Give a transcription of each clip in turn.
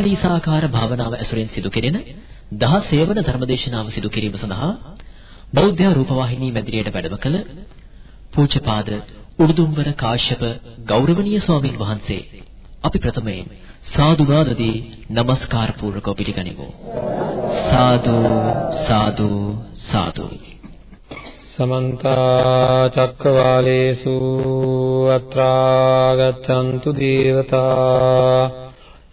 සත්තාලීසාකාර භාවනාව ඇසුරෙන් සිදු කෙරෙන 16 වන ධර්මදේශනාව සිදු කිරීම සඳහා බෞද්ධ රූපවාහිනී මැදිරියට වැඩම කළ පූජ්‍යපාද උඩුදුම්බර කාශ්‍යප ගෞරවනීය ස්වාමින් වහන්සේ අපි ප්‍රථමයෙන් සාදු නාදදී নমස්කාර පූර්වකව පිළිගනිමු. සාදු සාදු සාදු. සමන්ත චක්කවාලේසු අත්‍රා ගච්ඡන්තු දේවතා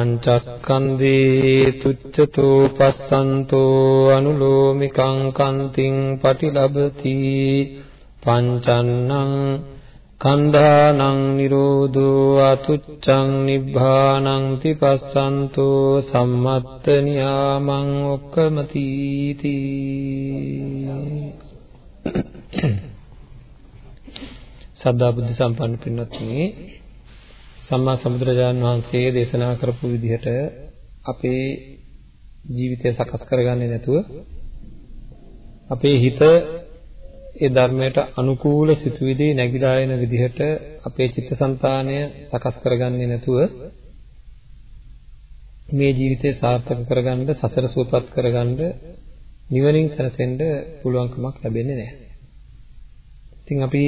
පංචක්කන්දේ තුච්ඡතෝ පස්සන්තෝ අනුලෝමිකං කන්තිං පටිලබති පංචන්නං කන්ධානං නිරෝධෝ අතුච්ඡං නිබ්බානං තිපස්සන්තෝ සම්මත්ත නියාමං ඔක්කමති සද්ධා බුද්ධ සම්පන්න පින්වත්නි සම්මා සම්බුදුරජාණන් වහන්සේ දේශනා කරපු විදිහට අපේ ජීවිතය සකස් කරගන්නේ නැතුව අපේ හිත ඒ ධර්මයට අනුකූල සිතුවිලි නැగిලා එන විදිහට අපේ චිත්තසංතානය සකස් කරගන්නේ නැතුව මේ ජීවිතය සාර්ථක කරගන්න සසර සුවපත් කරගන්න නිවනින් සැනසෙන්න පුළුවන්කමක් ලැබෙන්නේ නැහැ. ඉතින් අපි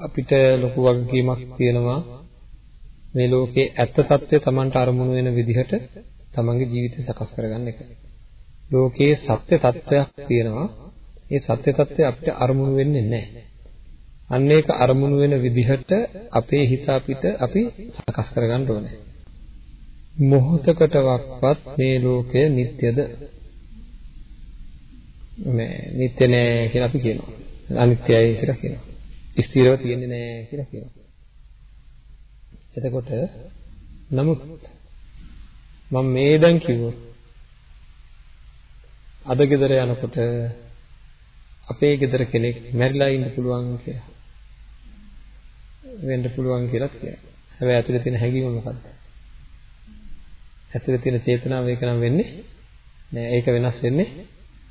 අපිට ලොකු වගකීමක් තියෙනවා මේ ලෝකේ ඇත්ත తත්වය Tamanට අරමුණු වෙන විදිහට Tamanගේ ජීවිතය සකස් කරගන්න එක. ලෝකේ සත්‍ය తත්වයක් තියෙනවා. ඒ සත්‍ය తත්වය අපිට අරමුණු වෙන්නේ නැහැ. අන්න ඒක අරමුණු වෙන විදිහට අපේ හිත අපිට අපි සකස් කරගන්න ඕනේ. මොහොතකටවත් මේ ලෝකය නිට්ටයද මේ නිට්ට නෑ කියලා අපි කියනවා අනිත්‍යයි කියලා කියනවා ස්ථිරව තියෙන්නේ නෑ කියලා කියනවා එතකොට නමුත් මම මේ දැන් කිව්වොත් අද ගෙදර යනකොට අපේ ගෙදර කෙනෙක් මැරිලා ඉන්න පුළුවන් කියලා වෙන්න පුළුවන් කියලා කියනවා. හැබැයි ඇතුලේ තියෙන හැඟීම මොකද්ද? ඇතුලේ තියෙන චේතනාව ඒක නම් වෙන්නේ නෑ. ඒක වෙනස් වෙන්නේ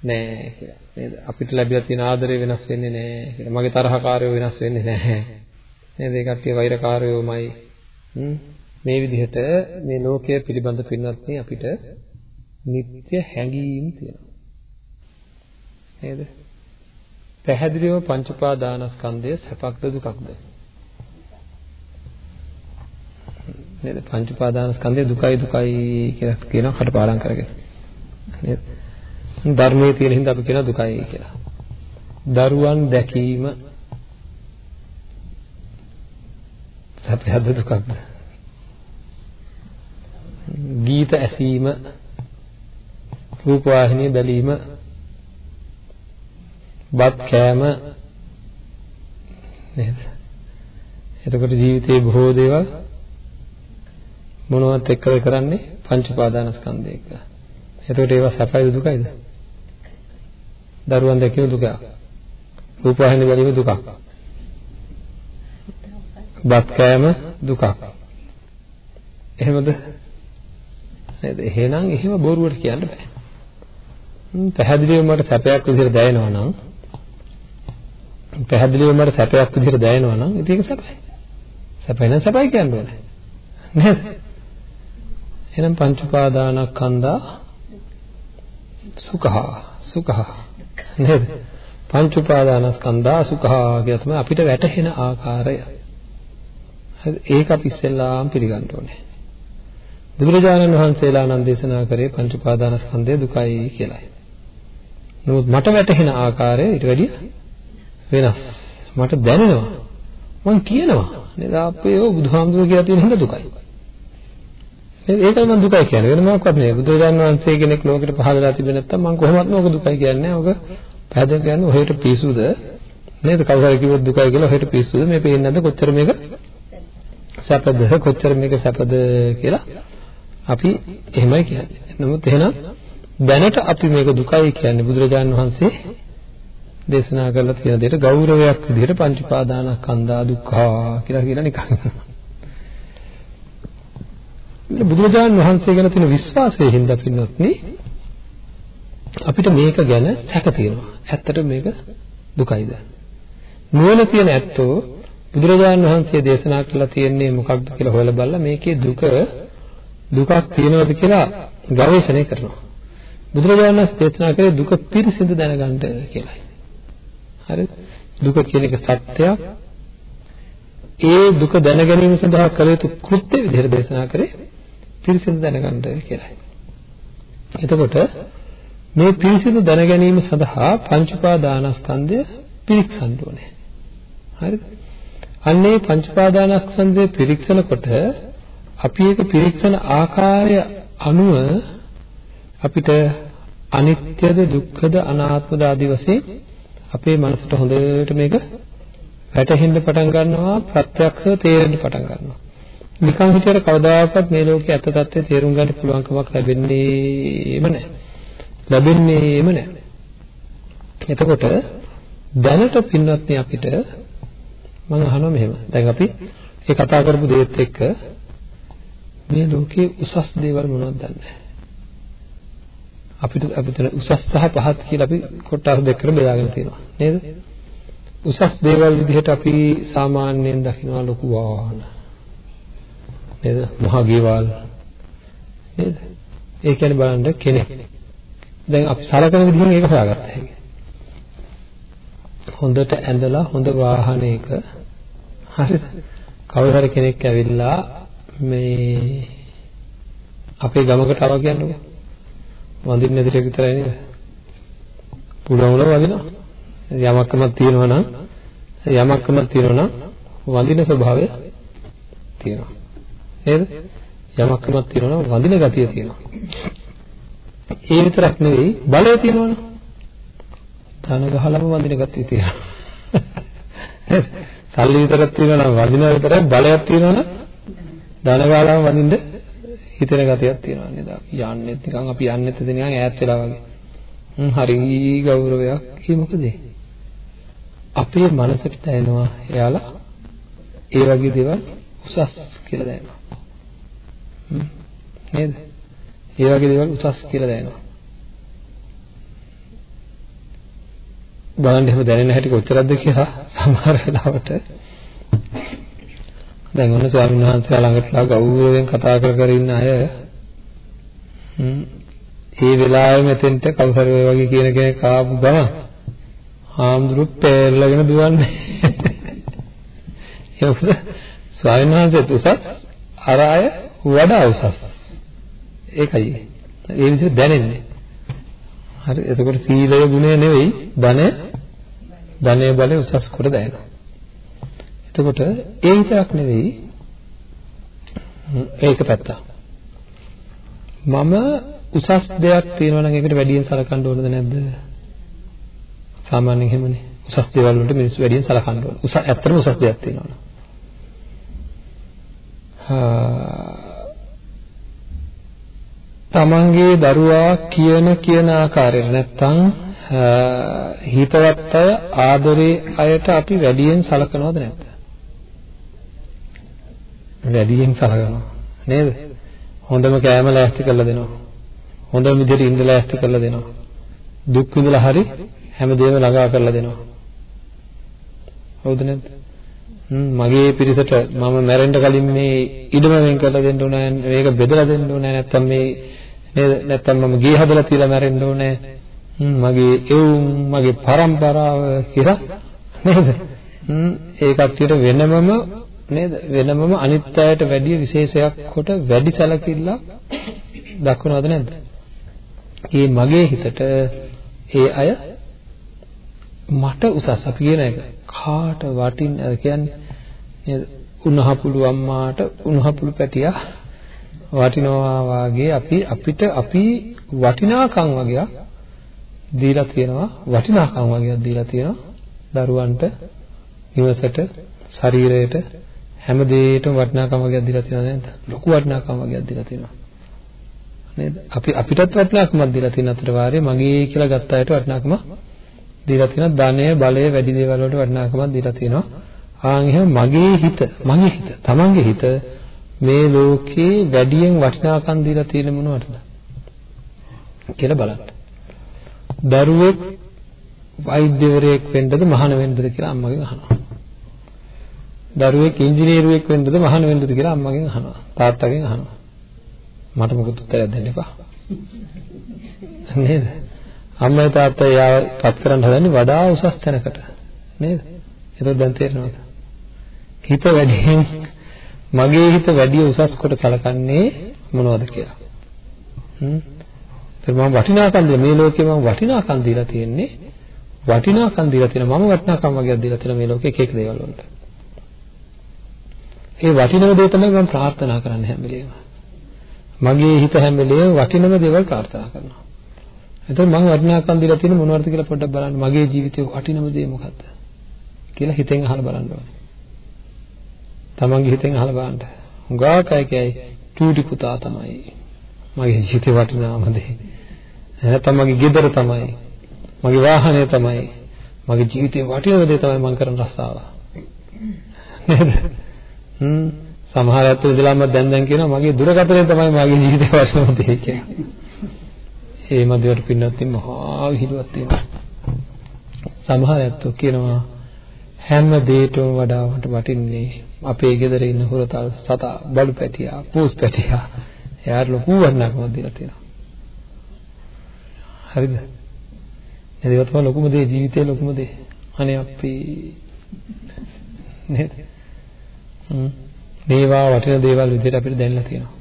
නෑ කියලා. නේද? අපිට ලැබිලා තියෙන ආදරය වෙනස් වෙන්නේ නෑ කියලා. මගේ තරහකාරයෝ වෙනස් වෙන්නේ නෑ. නේද? ඒ කට්ටිය වෛරකාරයෝමයි මේ විදිහට මේ ලෝකය පිළිබඳ පින්වත්නි අපිට නිත්‍ය හැඟීම් තියෙනවා. නේද? පැහැදිලිවම පංච උපාදානස්කන්ධය සැපක්ද දුකක්ද? නේද? පංච උපාදානස්කන්ධය දුකයි දුකයි කියලා කියනවා කටපාඩම් කරගෙන. නේද? ධර්මයේ තියෙන හින්දා අපි කියනවා දුකයි කියලා. දරුවන් දැකීම සැපයක්ද දුකක්ද? ගීත ඇසීම රූප වාහිනිය බැලීම බත් කෑම නේද? එතකොට ජීවිතේ බොහෝ දේවල් මොනවත් එක්කද කරන්නේ පංච උපාදානස්කන්ධය එක්ක. එතකොට ඒවා සැපයිද දුකයිද? දරුවන් දැකීම දුකක්. රූප වාහිනිය බැලීම දුකක්. බත් කෑම දුකක්. එහෙමද? නේද? එහෙනම් එහෙම බොරුවට කියන්න බෑ. පැහැදිලිව මට සැපයක් විදිහට දැනෙනවා නම් පැහැදිලිව මට සැපයක් විදිහට දැනෙනවා නම් ඉතින් ඒක සැපයි. සැපයි නම් සැපයි කියන්න ඕනේ. නේද? එහෙනම් පංච උපාදානස්කන්ධා සුඛා සුඛා නේද? පංච උපාදානස්කන්ධා සුඛා කියලා තමයි අපිට වැටහෙන ආකාරය. ඒක අපි ඉස්සෙල්ලාම පිළිගන්න ඕනේ. බුදුරජාණන් වහන්සේලා නම් දේශනා කරේ පංච උපාදානස්කන්ධය දුකයි කියලායි. නමුත් මට වැටහෙන ආකාරය ඊට වැඩිය වෙනස්. මට දැනෙනවා. මං කියනවා නේද අපේ ඔය බුදුහාමුදුරුවෝ කියලා තියෙන හින්දා දුකයි. නේද ඒකයි මං දුකයි කියන්නේ වෙන මොකක්වත් නෙවෙයි. බුදුරජාණන් වහන්සේ කෙනෙක් ලෝකෙට පහළ වෙලා තිබෙන්නේ නැත්තම් මං කොහොමවත් ඕක දුකයි කියන්නේ. ඕක පැහැදිලි කියන්නේ ඔහෙට පිසුද නේද කවුරු හරි කිව්වොත් දුකයි කියලා ඔහෙට පිස්සුද මේ පේන්නේ නැද්ද කොච්චර මේක සැපද කොච්චර මේක සැපද කියලා අපි එහෙමයි කියන්නේ. නමුත් එහෙනම් දැනට අපි මේක දුකයි කියන්නේ බුදුරජාණන් වහන්සේ දේශනා කරලා තියෙන දෙයට ගෞරවයක් විදිහට පංච උපාදානස්කන්ධා දුක්ඛා කියලා කියලා නිකන්. බුදුරජාණන් වහන්සේ ගැන තියෙන විශ්වාසයෙන් හින්දා පින්නොත්නි අපිට මේක ගැන සැක තියෙනවා. ඇත්තට මේක දුකයිද? නුවණ තියෙන ඇත්තෝ බුදුරජාණන් වහන්සේ දේශනා කළා තියෙන්නේ මොකක්ද කියලා හොයලා බලලා මේකේ දුක දුකක් තියෙනවද කියලා ගවේෂණය කරනවා. බුදුරජාණන් වහන්සේ දේශනා කරේ දුක පිරිසිදු දැනගන්න කියලායි. හරිද? දුක කියන එක සත්‍යයක්. ඒ දුක දැන ගැනීම සඳහා කළ යුතු කෘත්‍ය විදිහට දේශනා කරේ පිරිසිදු දැනගන්න කියලායි. එතකොට මේ පිරිසිදු දැන ගැනීම සඳහා පංච උපාදානස්කන්ධය පිරික්සන්න ඕනේ. හරිද? අන්නේ පංච උපාදානස්කන්ධය පිරික්සනකොට අපි ඒක පිරික්සන ආකාරය අනුව අපිට අනිත්‍යද දුක්ඛද අනාත්මද ආදී වශයෙන් අපේ මනසට හොඳට මේක වැටහෙන්න පටන් ගන්නවා ප්‍රත්‍යක්ෂව තේරෙන්න පටන් ගන්නවා. නිකන් හිතේට කවදාකවත් මේ ලෝකයේ ඇත්ත తත්ත්වය තේරුම් ගන්න පුළුවන් කමක් ලැබෙන්නේම නැහැ. ලැබෙන්නේම නැහැ. එතකොට දැනට පින්වත්නි අපිට මම අහනවා මෙහෙම. දැන් අපි මේ කතා කරපු දේත් එක්ක මේ ලෝකයේ උසස් දේවල් මොනවද දන්නේ අපිට අපිට උසස් සහ පහත් කියලා අපි කොටස් දෙකකට බෙදාගෙන තියෙනවා නේද? උසස් දේවල් විදිහට අපි සාමාන්‍යයෙන් දකිනවා ලොකු වාහන. නේද? මහා ගෙවල්. නේද? ඒ කියන්නේ බලන්න කෙනෙක්. දැන් අපි සලකන විදිහෙන් ඒක හොයාගත්තා හැකියි. හොඳට ඇඳලා හොඳ වාහනයක හරිද? කවුරු හරි කෙනෙක් ඇවිල්ලා මේ අපේ ගමකට ආවා කියන්නකෝ. වඳින්න නැතිට විතරයි නේද? පුළුවන් වුණා වදිනවා. යමක්කමක් තියෙනවා නම් යමක්කමක් තියෙනවා නම් වඳින ස්වභාවය තියෙනවා. නේද? යමක්කමක් තියෙනවා නම් වඳින ගතිය තියෙනවා. ඒ විතරක් නෙවෙයි බලය තියෙනවනේ. ධන ගහලම වඳින ගතිය තියෙනවා. සල්ලි විතරක් තියෙනවා නම් වඳින විතරක් බලයක් තියෙනවා නම් ධන ගහලම වඳින්න හිතෙන ගතියක් තියෙනවා නේද? යන්නෙත් නිකන් අපි යන්නෙත් නිකන් ඈත් වෙලා වගේ. හ්ම් හරි ගෞරවයක්. ඒ මොකද? අපේ මනසට දැනෙනවා එයාලා ඒ වගේ දේවල් උසස් කියලා දැනෙනවා. හ්ම් නේද? ඒ වගේ දේවල් උසස් කියලා දැනෙනවා. බලන්න එහෙම දැනෙන හැටි කොච්චරද කියලා සමහර වෙලාවට. දැන් ඔන්න ස්වාමීන් වහන්සේලා ළඟටලා ගෞරවයෙන් කතා කර කර ඉන්න අය ඒ වෙලාවෙ මෙතෙන්ට කවුරු හරි ඔය වගේ කියන කෙනෙක් ආපු ගම හාමුදුරුවෝ පෙරලගෙන දුවන්නේ. ඒක ස්වාමීන් වහන්සේත් උසස් අර අය වඩා උසස්. ඒකයි. ඒ විදිහට දැනෙන්නේ. හරි එතකොට සීලය ගුණය නෙවෙයි ධනය ධනය බලය උසස් කොට දැනෙනවා එතකොට ඒ විතරක් නෙවෙයි ඒක පැත්ත. මම උසස් දෙයක් තියෙනවා නම් ඒකට වැඩියෙන් සලකන්න ඕනද නැද්ද? සාමාන්‍යයෙන් එහෙමනේ. උසස් දේවල් වලට මිනිස්සු වැඩියෙන් සලකන්න ඕන. උස ඇත්තටම උසස් දෙයක් තියෙනවා නම්. තමන්ගේ දරුවා කියන කියන ආකාරයට නැත්තම් හිතවත් අය ආදරේ අයට අපි වැඩියෙන් සලකනවද නැද්ද? වැඩියෙන් සලකනවා නේද? හොඳම කෑම ලෑස්ති කරලා දෙනවා. හොඳම විදිහට ඉඳ ලෑස්ති කරලා දෙනවා. දුක් විඳලා හරි හැමදේම ළඟා කරලා දෙනවා. හවුද නැද්ද? මගේ පිරිසට මම මැරෙන්න කලින් මේ ඉඩම වෙන් කරලා දෙන්න ඕනේ මේක බෙදලා දෙන්න ඕනේ නැත්තම් මේ නේද නැත්තම් මම ගේ හදලා තියලා මැරෙන්න ඕනේ මගේ එවුම් මගේ પરම්පරාව කියලා නේද ඒ කට්ටියට වෙනමම නේද වෙනමම අනිත් අයට වැඩිය විශේෂයක් කොට වැඩි සැලකිල්ලක් දක්වනවද නැද්ද? ඒ මගේ හිතට ඒ අය මට උසස් අපි කියන එක කාට වටින් කියන්නේ නේද? උණහපුළු අම්මාට උණහපුළු පැටියා වටිනවා වාගේ අපි අපිට අපි වටිනාකම් වගේක් දීලා තියෙනවා. වටිනාකම් වගේක් දීලා තියෙනවා. දරුවන්ට නිවසට ශරීරයට හැම දෙයකටම වටිනාකම් වගේක් දීලා තියෙනවා නේද? ලොකු වටිනාකම් වගේක් දීලා තියෙනවා. නේද? අපි අපිටත් වටිනාකමක් දීලා තියෙන අතර වාරේ මගේ කියලා ගත්ත අයට වටිනාකම දීලා තියෙනවා. ධනය බලය වැඩි දේවල් වලට වටිනාකමක් දීලා තියෙනවා. ආන් එහෙම මගේ හිත මගේ හිත තමන්ගේ හිත මේ ලෝකේ වැඩියෙන් වටිනාකම් දීලා තියෙන මොනවටද කියලා බලන්න. දරුවෙක් වෛද්‍යවරයෙක් වෙන්නද මහාන වෙන්නද කියලා අම්මගෙන් අහනවා. දරුවෙක් ඉංජිනේරුවෙක් වෙන්නද මහාන වෙන්නද කියලා අම්මගෙන් අහනවා. තාත්තගෙන් අහනවා. මට මොකද උත්තරයක් දෙන්න එපා. නේද? අම්මයි තාත්තයි යාව පත් කරන්න හදන්නේ වඩා උසස් තැනකට. නේද? ඒක දැන් තේරෙනවද? හිත වැඩියෙන් මගේ හිත වැඩි උසස් කොට සලකන්නේ මොනවද කියලා. හ්ම්. ඒත් මම වටිනාකම් දෙන මේ ලෝකේ මම වටිනාකම් දීලා තියෙන්නේ වටිනාකම් දීලා තියෙන මම වටිනාකම් වගේ දීලා තියෙන මේ ලෝකේ එක එක දේවල් වලට. ඒ වටිනම දේ තමයි මම ප්‍රාර්ථනා කරන්නේ හැම වෙලේම. මගේ හිත හැම වෙලේම වටිනම දේවල් ප්‍රාර්ථනා කරනවා. එතකොට මම වටිනාකම් දීලා තියෙන මොනවද කියලා පොඩ්ඩක් බලන්න. මගේ ජීවිතේ වටිනම දේ මොකද්ද? කියලා හිතෙන් අහලා බලන්න ඕනේ. තමන්ගේ හිතෙන් අහලා බලන්න. හුඟක් අය කියයි චූටි පුතා තමයි. මගේ ජීවිතේ වටිනාම දේ. නැත්නම් මගේ ගෙදර තමයි. මගේ වාහනය තමයි. මගේ ජීවිතේ වටිනම දේ තමයි මම කරන රස්සාව. නේද? හ්ම් සමහර අයත් ඉඳලාම දැන් දැන් කියනවා මගේ දුරකථනය තමයි මගේ ජීවිතේ වටිනම දේ කියලා. ඒ මදිවට පින්නත් මහා විහිළුවක් තියෙනවා. සමහර අයත් කියනවා හැම දෙයකටම වඩා වට වටින්නේ අපේ ගෙදර ඉන්න හොරතල් සතා බඩු පැටියා පූස් පැටියා එයාට ලොකු වටිනාකමක් දීලා තියෙනවා. හරිද? නේද ඒක තමයි ලොකුම දේ ජීවිතේ ලොකුම දේ. අනේ අපි නේද? මේවා වටින දේවල් විදිහට අපිට දැනලා තියෙනවා.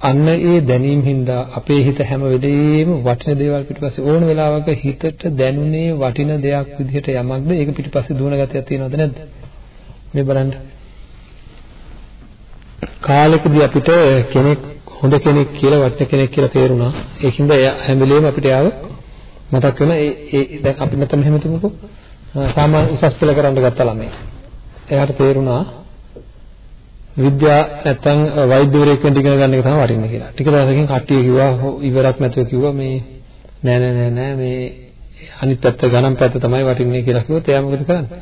අන්න ඒ දැනීම හින්දා අපේ හිත හැම වෙලෙම වටින දේවල් පිටපස්සේ ඕන වෙලාවක හිතට දැනුනේ වටින දෙයක් විදිහට යමක්ද? ඒක පිටපස්සේ දුවන ගතියක් තියෙනවද නැද්ද? මේ බලන්න. කාලෙකදී අපිට කෙනෙක් හොඳ කෙනෙක් කියලා වටින කෙනෙක් කියලා තේරුණා. ඒකින්ද හැම වෙලෙම අපිට යාව මතක් වෙන ඒ ඒ දැන් අපි නැත්නම් එහෙම තුමුකෝ සාමාන්‍ය උසස් පෙළ කරන්න ගත්ත ළමයි. එයාට තේරුණා විද්‍යා නැත්තම් වෛද්‍යවරයෙක් වෙන්න ඉගෙන ගන්න එක තමයි වටින්නේ කියලා. ටික දවසකින් කට්ටිය කිව්වා ඉවරක් නැතුව කිව්වා. මේ නෑ නෑ නෑ නෑ මේ අනිත් පැත්ත ගණන් පැත්ත තමයි වටින්නේ කියලා කිව්වොත් එයා මොකද කරන්නේ?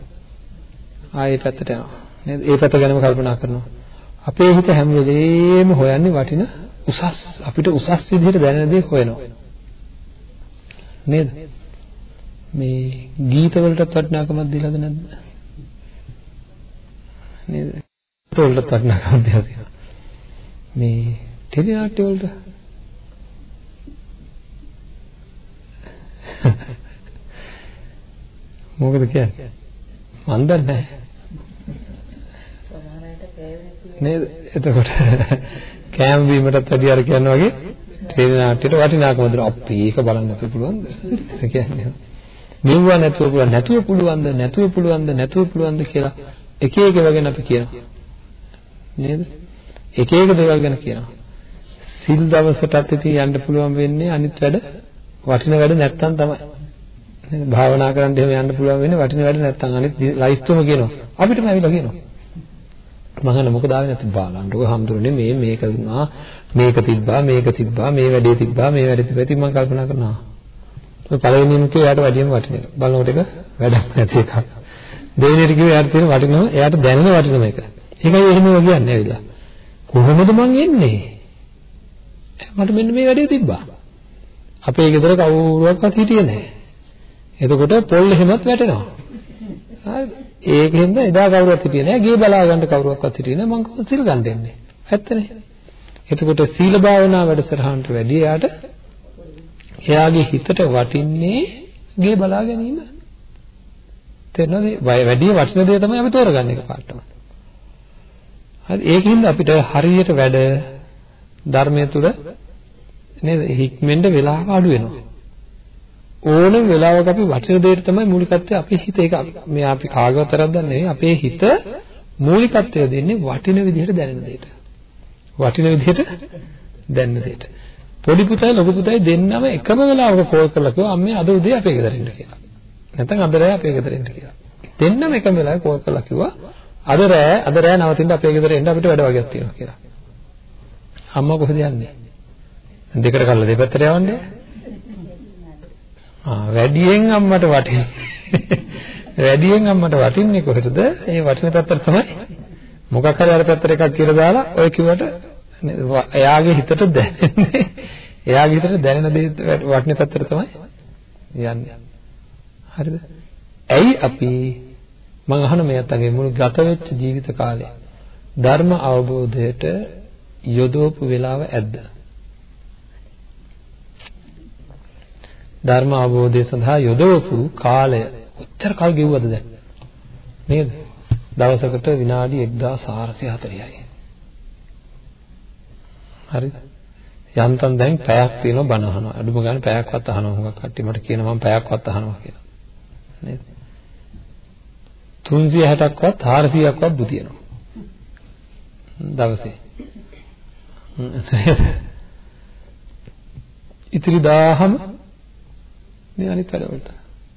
ආයේ පැත්තට යනවා. නේද? ඒ පැත්ත ගැනම කල්පනා කරනවා. අපේ හිත හැම වෙලේම හොයන්නේ වටින උසස් අපිට උසස් විදිහට දැනෙන දේ හොයනවා. නේද? මේ ගීත වලටත් වටිනාකමක් දීලාද නැද්ද? නේද? වලට වටිනාකම් දෙනවා තියෙනවා. මේ ටෙලි නාට්‍ය වලට මොකද කියන්නේ? මන් දන්නේ නැහැ. නේද? එතකොට කෑම බීමටත් වැඩි අර කියනවා වගේ ටෙලි නාට්‍යයට වටිනාකම දෙනවා. අපි ඒක බලන්න නැතුව පුළුවන්ද? කියන්නේ. මෙවුවා නැතුව පුළුවන් නැතුව පුළුවන්ද නැතුව පුළුවන්ද නැතුව පුළුවන්ද කියලා එක එක වගේ අපි කියනවා. නේද? එක එක දේවල් ගැන කියනවා. සිල් දවසටත් ඉතින් යන්න පුළුවන් වෙන්නේ අනිත් වැඩ වටින වැඩ නැත්තම් තමයි. නේද? භාවනා කරන්න එහෙම යන්න පුළුවන් වෙන්නේ වටින වැඩ නැත්තම් අනිත් ලයිස්තුම කියනවා. අපිටම ඇවිල්ලා කියනවා. මහන්න මොකද ආවේ නැති බාලන්නකො හම්දුරනේ මේ මේක දුන්නා මේක තිබ්බා මේක තිබ්බා මේ වැඩේ තිබ්බා මේ වැඩේ තිබ්බා ඉතින් මම කල්පනා කරනවා ඔය පළවෙනිම කිව්ව එයාට වැඩියම වටින එක බලනකොට ඒක වැඩක් නැති එකක් දෙවෙනියට කිව්ව එයාට තියෙන වටිනව එයාට දැනෙන වටිනම එක ඒකයි එහෙම කියන්නේ ඇවිල්ලා. කොහොමද මං එන්නේ? මට මෙන්න මේ වැඩේ තිබ්බා. අපේ ගෙදර කවුරුවක්වත් හිටියේ නැහැ. එතකොට පොල් එහෙමත් වැටෙනවා. හරිද? ඒකෙන්ද එදා කවුරුවත් හිටියේ නැහැ. ගේ බලා ගන්න කවුරුවක්වත් හිටියේ නැහැ. මං කොහොමද සිල් ගන්න දෙන්නේ? ඇත්තනේ. එතකොට සීල භාවනා වැඩසටහනට වැඩි එයාට එයාගේ හිතට වටින්නේ ගේ බලා ගැනීම. තේරෙනවද? වැඩි වටින දේ තමයි අපි තෝරගන්නේ එකපාරටම. හරි ඒකින්ද අපිට හරියට වැඩ ධර්මයේ තුල නේද හික්මෙන්ද වෙලාව අඩු වෙනවා. ඕනම වෙලාවක අපි වටින දෙයට තමයි මූලිකත්වය අපේ හිත ඒක මේ අපි කාගවත් තරක්ද නෙවෙයි අපේ හිත මූලිකත්වය දෙන්නේ වටින විදිහට දැනෙන දෙයට. වටින විදිහට දැනෙන දෙයට. පොඩි පුතයි ලොකු පුතයි දෙන්නම එකම වෙලාවක කෝල් කරලා කිව්වා අම්මේ අද උදේ අපේ ගෙදර එන්න කියලා. නැත්නම් අද රෑ අපේ ගෙදර එන්න කියලා. දෙන්නම එකම වෙලාවේ කෝල් කරලා කිව්වා අද රෑ අද රෑ නවතින්න අපේ ගෙදර එන්න අපිට වැඩ වගේක් තියෙනවා කියලා. අම්මා කොහෙද යන්නේ? දෙකට කල්ලා දෙපැත්තට යවන්නේ. ආ වැඩියෙන් අම්මට වටින්නේ. වැඩියෙන් අම්මට වටින්නේ කොහෙටද? ඒ වටින පැත්තට තමයි. මොකක් හරි අර පැත්තට එකක් කියලා දාලා ඔය කිව්වට එයාගේ හිතට දැනෙන්නේ එයාගේ හිතට දැනෙන දේ වටින පැත්තට තමයි යන්නේ. හරිද? ඇයි අපි මම අහන මේ අතගේ මුළු ගත වෙච්ච ජීවිත කාලේ ධර්ම අවබෝධයට යොදවපු වෙලාව ඇද්ද? ධර්ම අවබෝධය සඳහා යොදවපු කාලය කොච්චර කල් ගෙවුවද දැන්? නේද? දවසකට විනාඩි 1440යි. හරිද? යන්තම් දැන් පැයක් තියෙනවා බණ අහනවා. අඩුම ගානේ පැයක්වත් අහනවා. හුඟක් කට්ටිය මට කියනවා මම පැයක්වත් අහනවා කියලා. නේද? 360ක්වත් 400ක්වත් බුතියනවා. දවසේ. ඉතිරි 1000ම මේ අනිත් වැඩවලට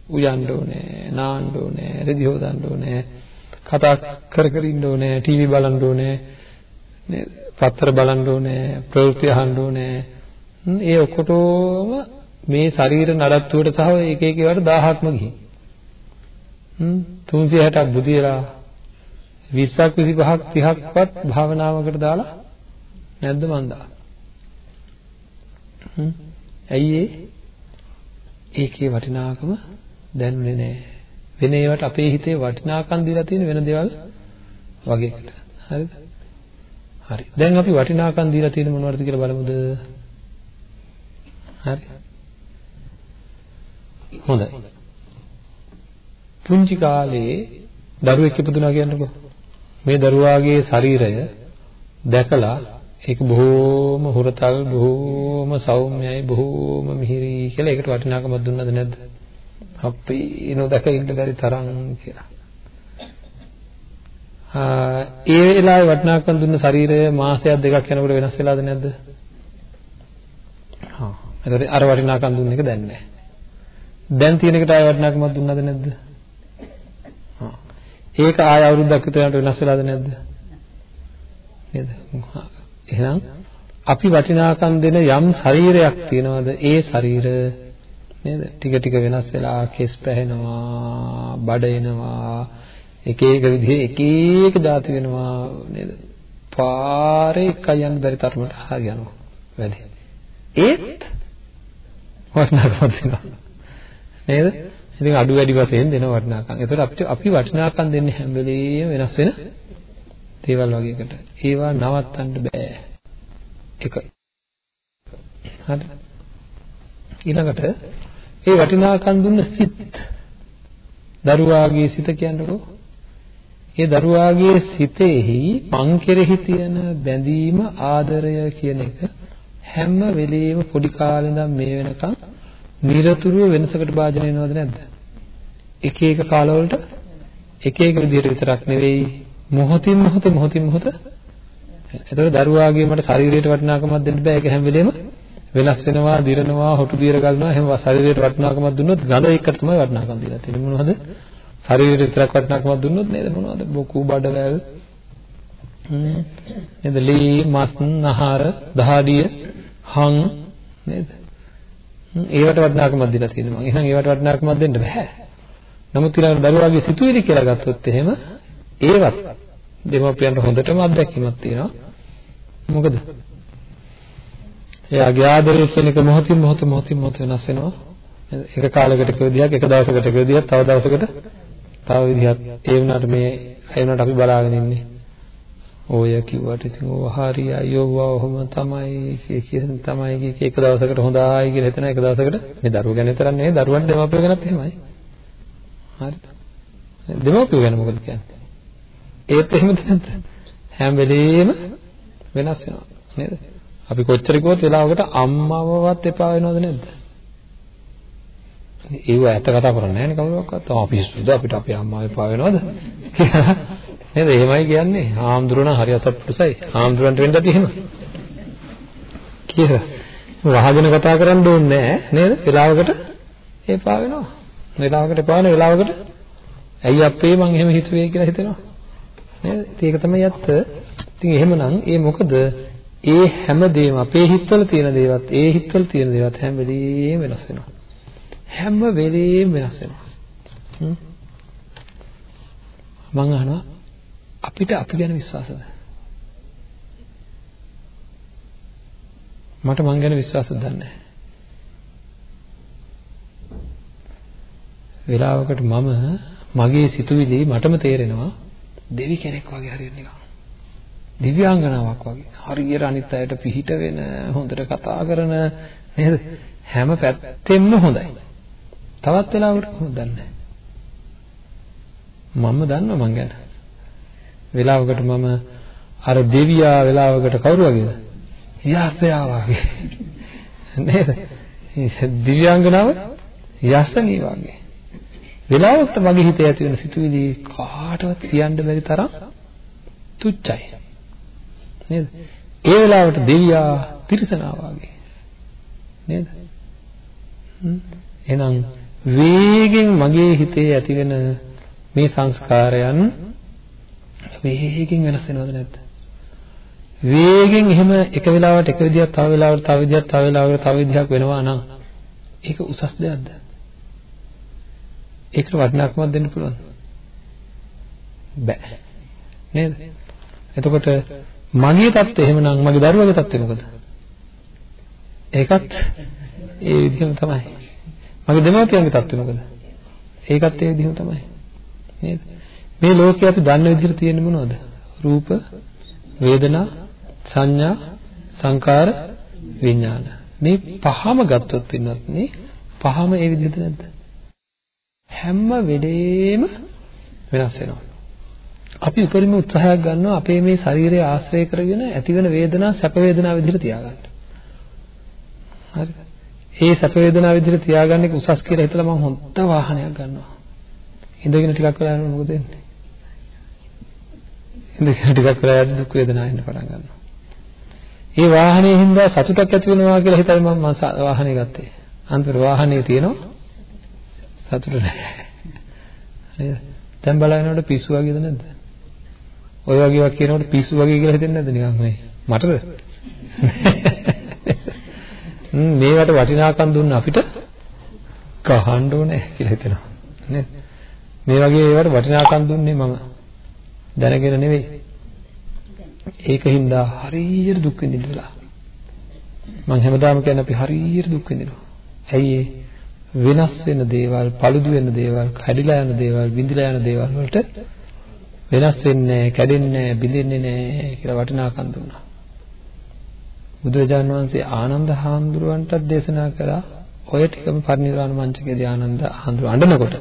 උයන්න ඕනේ, නාන්න ඕනේ, රෙදි හොදන්න ඕනේ, කතා කර කර ඉන්න ඕනේ, ටීවී බලන්න ඕනේ, නේද? පත්‍ර බලන්න ඕනේ, ප්‍රවෘත්ති අහන්න ඕනේ. ඒ ඔක්කොටම මේ ශරීර නඩත්තුවට සහ එක එක ඒවාට 1000ක්ම ගිහින්. හ්ම් 360ක් බුදියලා 20ක් 25ක් 30ක්වත් භාවනාවකට දාලා නැද්ද මන්දා? හ්ම් ඇයි ඒ? ඒකේ වටිනාකම දැනුනේ නැහැ. වෙන ඒවට අපේ හිතේ වටිනාකම් දීලා තියෙන වෙන දේවල් වගේකට. හරිද? හරි. දැන් අපි වටිනාකම් දීලා තියෙන මොනවද කියලා බලමුද? හරි. හොඳයි. පුංචි කාලේ දරුවෙක් ඉපදුනා කියන්නකෝ. මේ දරුවාගේ ශරීරය දැකලා ඒක බොහෝම හුරතල් බොහෝම සෞම්‍යයි බොහෝම මිහිරි කියලා ඒකට වටිනාකමක් දුන්නද නැද්ද? අපි නොදක ඉන්න බැරි තරම් කියලා. ඒ වෙලාවේ වටිනාකම් දුන්න ශරීරය මාසයක් දෙකක් යනකොට වෙනස් වෙලාද නැද්ද? හා. එතකොට අර වටිනාකම් දුන්න එක දැන් නැහැ. දැන් තියෙන එකට ආය වටිනාකමක් දුන්නද නැද්ද? හා. ඒක ආය අවුරුද්දක් විතර යනකොට වෙනස් වෙලාද නැද්ද? නේද? එහෙනම් අපි වටිනාකම් දෙන යම් ශරීරයක් තියෙනවද? ඒ ශරීර නේද? ටික ටික වෙනස් වෙලා කෙස් පැහෙනවා, බඩ එනවා, එක එක විදිහේ එක එක ධාතු වෙනවා නේද? පාරේ එකයි යන්න බැරි තරමට ආග යනවා වැඩි. ඒත් වටිනාකමක් දෙනවා. නේද? ඉතින් අඩු වැඩි වශයෙන් දෙන වටිනාකම්. ඒතර අපිට අපි වටිනාකම් දෙන්නේ හැම වෙලෙම වෙනස් වෙන දේවල් වගේකට. ඒවා නවත්තන්න බෑ. එක. හරි. ඊළඟට ඒ වටිනාකම් දුන්න සිත් දරුවාගේ සිත කියන්නකෝ ඒ දරුවාගේ සිතෙහි මං කෙරෙහි තියෙන බැඳීම ආදරය කියන එක හැම වෙලෙම පොඩි කාලේ ඉඳන් මේ වෙනකන් নিরතුරුව වෙනසකට භාජනය වෙනවද නැද්ද? එක එක කාලවලට එක එක විදිහට විතරක් නෙවෙයි මොහොතින් මොහොත මොහොතින් මොහොත. එතකොට දරුවාගේ මට ශරීරයට වටිනාකමක් දෙන්න බෑ. ඒක හැම වෙලෙම වෙනස් වෙනවා, දිරනවා, හොටු දිර ගන්නවා, එහෙම ශරීරයට වටිනාකමක් දුන්නොත් ගඳ එකට තමයි වටිනාකම් දීලා තියෙන්නේ. මොනවද? ශරීරයට විතරක් වටිනාකමක් දුන්නොත් නේද? මොනවද? බොකු බඩවැල් නේද? ලී මස් නහර දහඩිය හං නේද? ඒවට වටිනාකමක් දීලා තියෙනවා මම එහෙනම් ඒවට වටිනාකමක් දෙන්න බෑ. නමුත් ඊළඟ දරුවාගේ සිතුවිලි කියලා ගත්තොත් එහෙම ඒවත් දෙමව්පියන්ට හොඳටම අත්දැකීමක් තියෙනවා. මොකද? එයාගේ ආදරය කියන එක මොහොතින් මොහොත මොහොතින් මොහොත වෙනස් වෙනවා. එක කාලයකට එක විදිහක් එක දවසකට එක විදිහක් තව දවසකට තව විදිහක්. ඒ වුණාට මේ ඒ වුණාට අපි බලාගෙන ඉන්නේ. ඔය කිව්වට ඉතින් ඕව හරි අයියෝ ඔහොම තමයි කිය කියන තමයි කිය එක දවසකට හොඳයි කියලා හිතන එක දවසකට මේ දරුවෝ ගැන විතරක් නෙවෙයි දරුවන්ට දෙමාපියෝ ගැනත් එහෙමයි. හරිද දෙමාපියෝ ගැන මොකද කියන්නේ? ඒත් එහෙමද නැද්ද හැම වෙලෙම වෙනස් වෙනවා නේද අපි කොච්චර කිව්වොත් වෙලාවකට අම්මවවත් එපා වෙනවද නැද්ද ඒව ඇත්ත කතා කරන්නේ නැහැ නේ කවුරක්වත්. ආ පිස්සුද අපිට අපේ අම්මා එපා වෙනවද කියලා. නේද? එහෙමයි කියන්නේ. හාමුදුරුවෝ නම් හරි අසත්පුරුසයි. හාමුදුරන්ට වෙන්නත් එහෙම. කියලා. වහගෙන කතා කරන්න ඕනේ නැහැ නේද? වෙලාවකට එපා වෙනවා. වෙලාවකට එපා වෙන වෙලාවකට ඇයි අපේ මං එහෙම හිතුවේ කියලා හිතෙනවා. නේද? ඒක තමයි ඇත්ත. ඉතින් එහෙමනම් ඒ මොකද ඒ හැම දෙයක්ම අපේ හිතවල තියෙන දේවත් ඒ හිතවල තියෙන දේවත් හැම වෙලෙම වෙනස් වෙනවා. හැම වෙලෙම වෙනස් වෙනවා. මං අහනවා අපිට අපි ගැන විශ්වාසද? මට මං ගැන විශ්වාසද නැහැ. වෙලාවකට මම මගේ සිතුවිලි මටම තේරෙනවා දෙවි කෙනෙක් වගේ හරියට නිකන්. දිව්‍යාංගනාවක් වගේ. හරියට අනිත් අයට පිහිට වෙන, හොඳට කතා කරන නේද? හැම පැත්තෙම හොඳයි. තවත් වෙලාවකට කොහොමද දන්නේ? මම දන්නවා මං ගැන. වෙලාවකට මම අර දෙවියා වෙලාවකට කවුරු වගේද? යස්සයා වගේ. නේද? දිව්‍යාංගනාව යස්සනී වගේ. වෙලාවකට මගේ හිතේ ඇති වෙන සිතුවිලි කාටවත් කියන්න බැරි තරම් තුච්චයි. නේද? ඒ වෙලාවට දෙවියා තිරසනා වගේ. නේද? එහෙනම් වේගෙන් මගේ හිතේ ඇති වෙන මේ සංස්කාරයන් වේගෙන් වෙනස් වෙනවද නැද්ද? වේගෙන් එහෙම එක වෙලාවට එක විදියක් තව වෙලාවකට තව විදියක් තව වෙලාවකට තව විදියක් වෙනවා නම් ඒක උසස් දෙයක්ද? ඒකට වටිනාකමක් දෙන්න පුළුවන්ද? බෑ. නේද? එතකොට මගේ தත්ත්වය එහෙමනම් මගේ දරුවගේ தත්ත්වය මොකද? ඒකත් ඒ විදිහම තමයි. මගේ දෙමව්පියන්ගේ தත්ත්වය මොකද? ඒකත් ඒ විදිහම තමයි. නේද? මේ ලෝකේ අපි දන්න විදිහට තියෙන්නේ මොනවද? රූප, වේදනා, සංඥා, සංකාර, විඥාන. මේ පහම ගත්තොත් පින්නත් නේ පහම ඒ විදිහට නැද්ද? හැම වෙලේම වෙනස් වෙනවා. අපි උපරිම උත්සාහයක් ගන්නවා අපේ මේ ශරීරය ආශ්‍රය කරගෙන ඇතිවෙන වේදනා සැප වේදනා විදිහට තියාගන්න. හරිද? ඒ සැප වේදනා විදිහට තියාගන්න එක උසස් කියලා හිතලා මම හොඳ වාහනයක් ගන්නවා. ඉඳගෙන ටිකක් වෙලා යනකොට මොකද වෙන්නේ? ඉඳගෙන ටිකක් වෙලා යද්දි දුක් වේදනා එන්න පටන් ගන්නවා. ඒ වාහනේ හින්දා සතුටක් ඇති වෙනවා කියලා හිතලා මම වාහනේ ගත්තේ. අන්තිමට වාහනේ තියෙනවා සතුට නැහැ. නේද? දැන් බලනකොට පිස්සු වගේද නැද්ද? ඔය වගේ වක් කියනකොට පිස්සු වගේ කියලා හිතෙන්නේ නැද්ද නිකන් මේ? මටද? හ්ම් මේවට වටිනාකම් දුන්න අපිට කහන්න ඕනේ කියලා හිතෙනවා. නේද? මේ වගේ ඒවට වටිනාකම් දුන්නේ මම දැනගෙන නෙවෙයි. ඒකින්ද හරියට දුක් විඳින්න වෙලා. මම හැමදාම කියන්නේ අපි හරියට දුක් විඳිනවා. ඇයි ඒ? වෙනස් වෙන දේවල්, paludu වෙන දේවල්, කැඩිලා යන දේවල්, බිඳිලා යන දේවල් වලට වෙනස් වෙන්නේ නැහැ, කැඩෙන්නේ නැහැ, බිඳෙන්නේ නැහැ කියලා වටිනාකම් දුන්නා. බුදුරජාණන් වහන්සේ ආනන්ද හාමුදුරුවන්ටත් දේශනා කරා ඔය ටිකම පරිනිර්වාණ මංචකයේදී ආනන්ද හාමුදුරුව අඬනකොට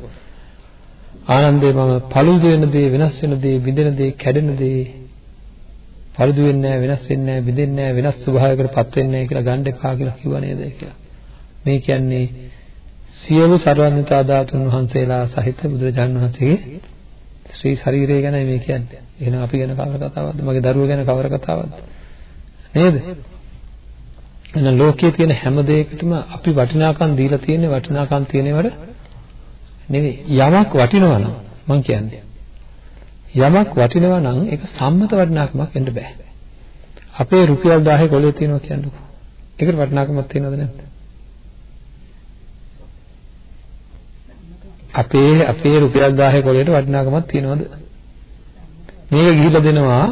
ආනන්දේ මම paludu වෙන දේ, වෙනස් වෙන දේ, බිඳෙන දේ, කැඩෙන දේ paludu වෙන්නේ නැහැ, වෙනස් වෙන්නේ නැහැ, බිඳෙන්නේ නැහැ, වෙනස් ස්වභාවයකටපත් වෙන්නේ නැහැ කියලා ගන්න එපා කියලා කිව්වා නේද කියලා. මේ කියන්නේ සියලු සර්වඥතා ධාතුන් වහන්සේලා සහිත බුදුරජාණන් වහන්සේගේ ශ්‍රී ශරීරය ගැන මේ කියන්නේ. එහෙනම් අපි ගැන කවර කතාවක්ද? මගේ දරුවෝ ගැන කවර කතාවක්ද? නේද? එහෙනම් ලෝකයේ තියෙන හැම දෙයකටම අපි වටිනාකම් දීලා තියෙන්නේ වටිනාකම් තියෙනවට නෙවෙයි. යමක් වටිනවා නම් මං කියන්නේ. යමක් වටිනවා නම් ඒක සම්මත වටිනාකමක් වෙන්න බෑ. අපේ රුපියල් 1000 කොලේ තියෙනවා කියන්නකෝ. ඒකට වටිනාකමක් තියෙනවද නැද්ද? අපේ අපේ රුපියල් 1000 කොලේට වටිනාකමක් තියනවද? මේක ගිහිල්ලා දෙනවා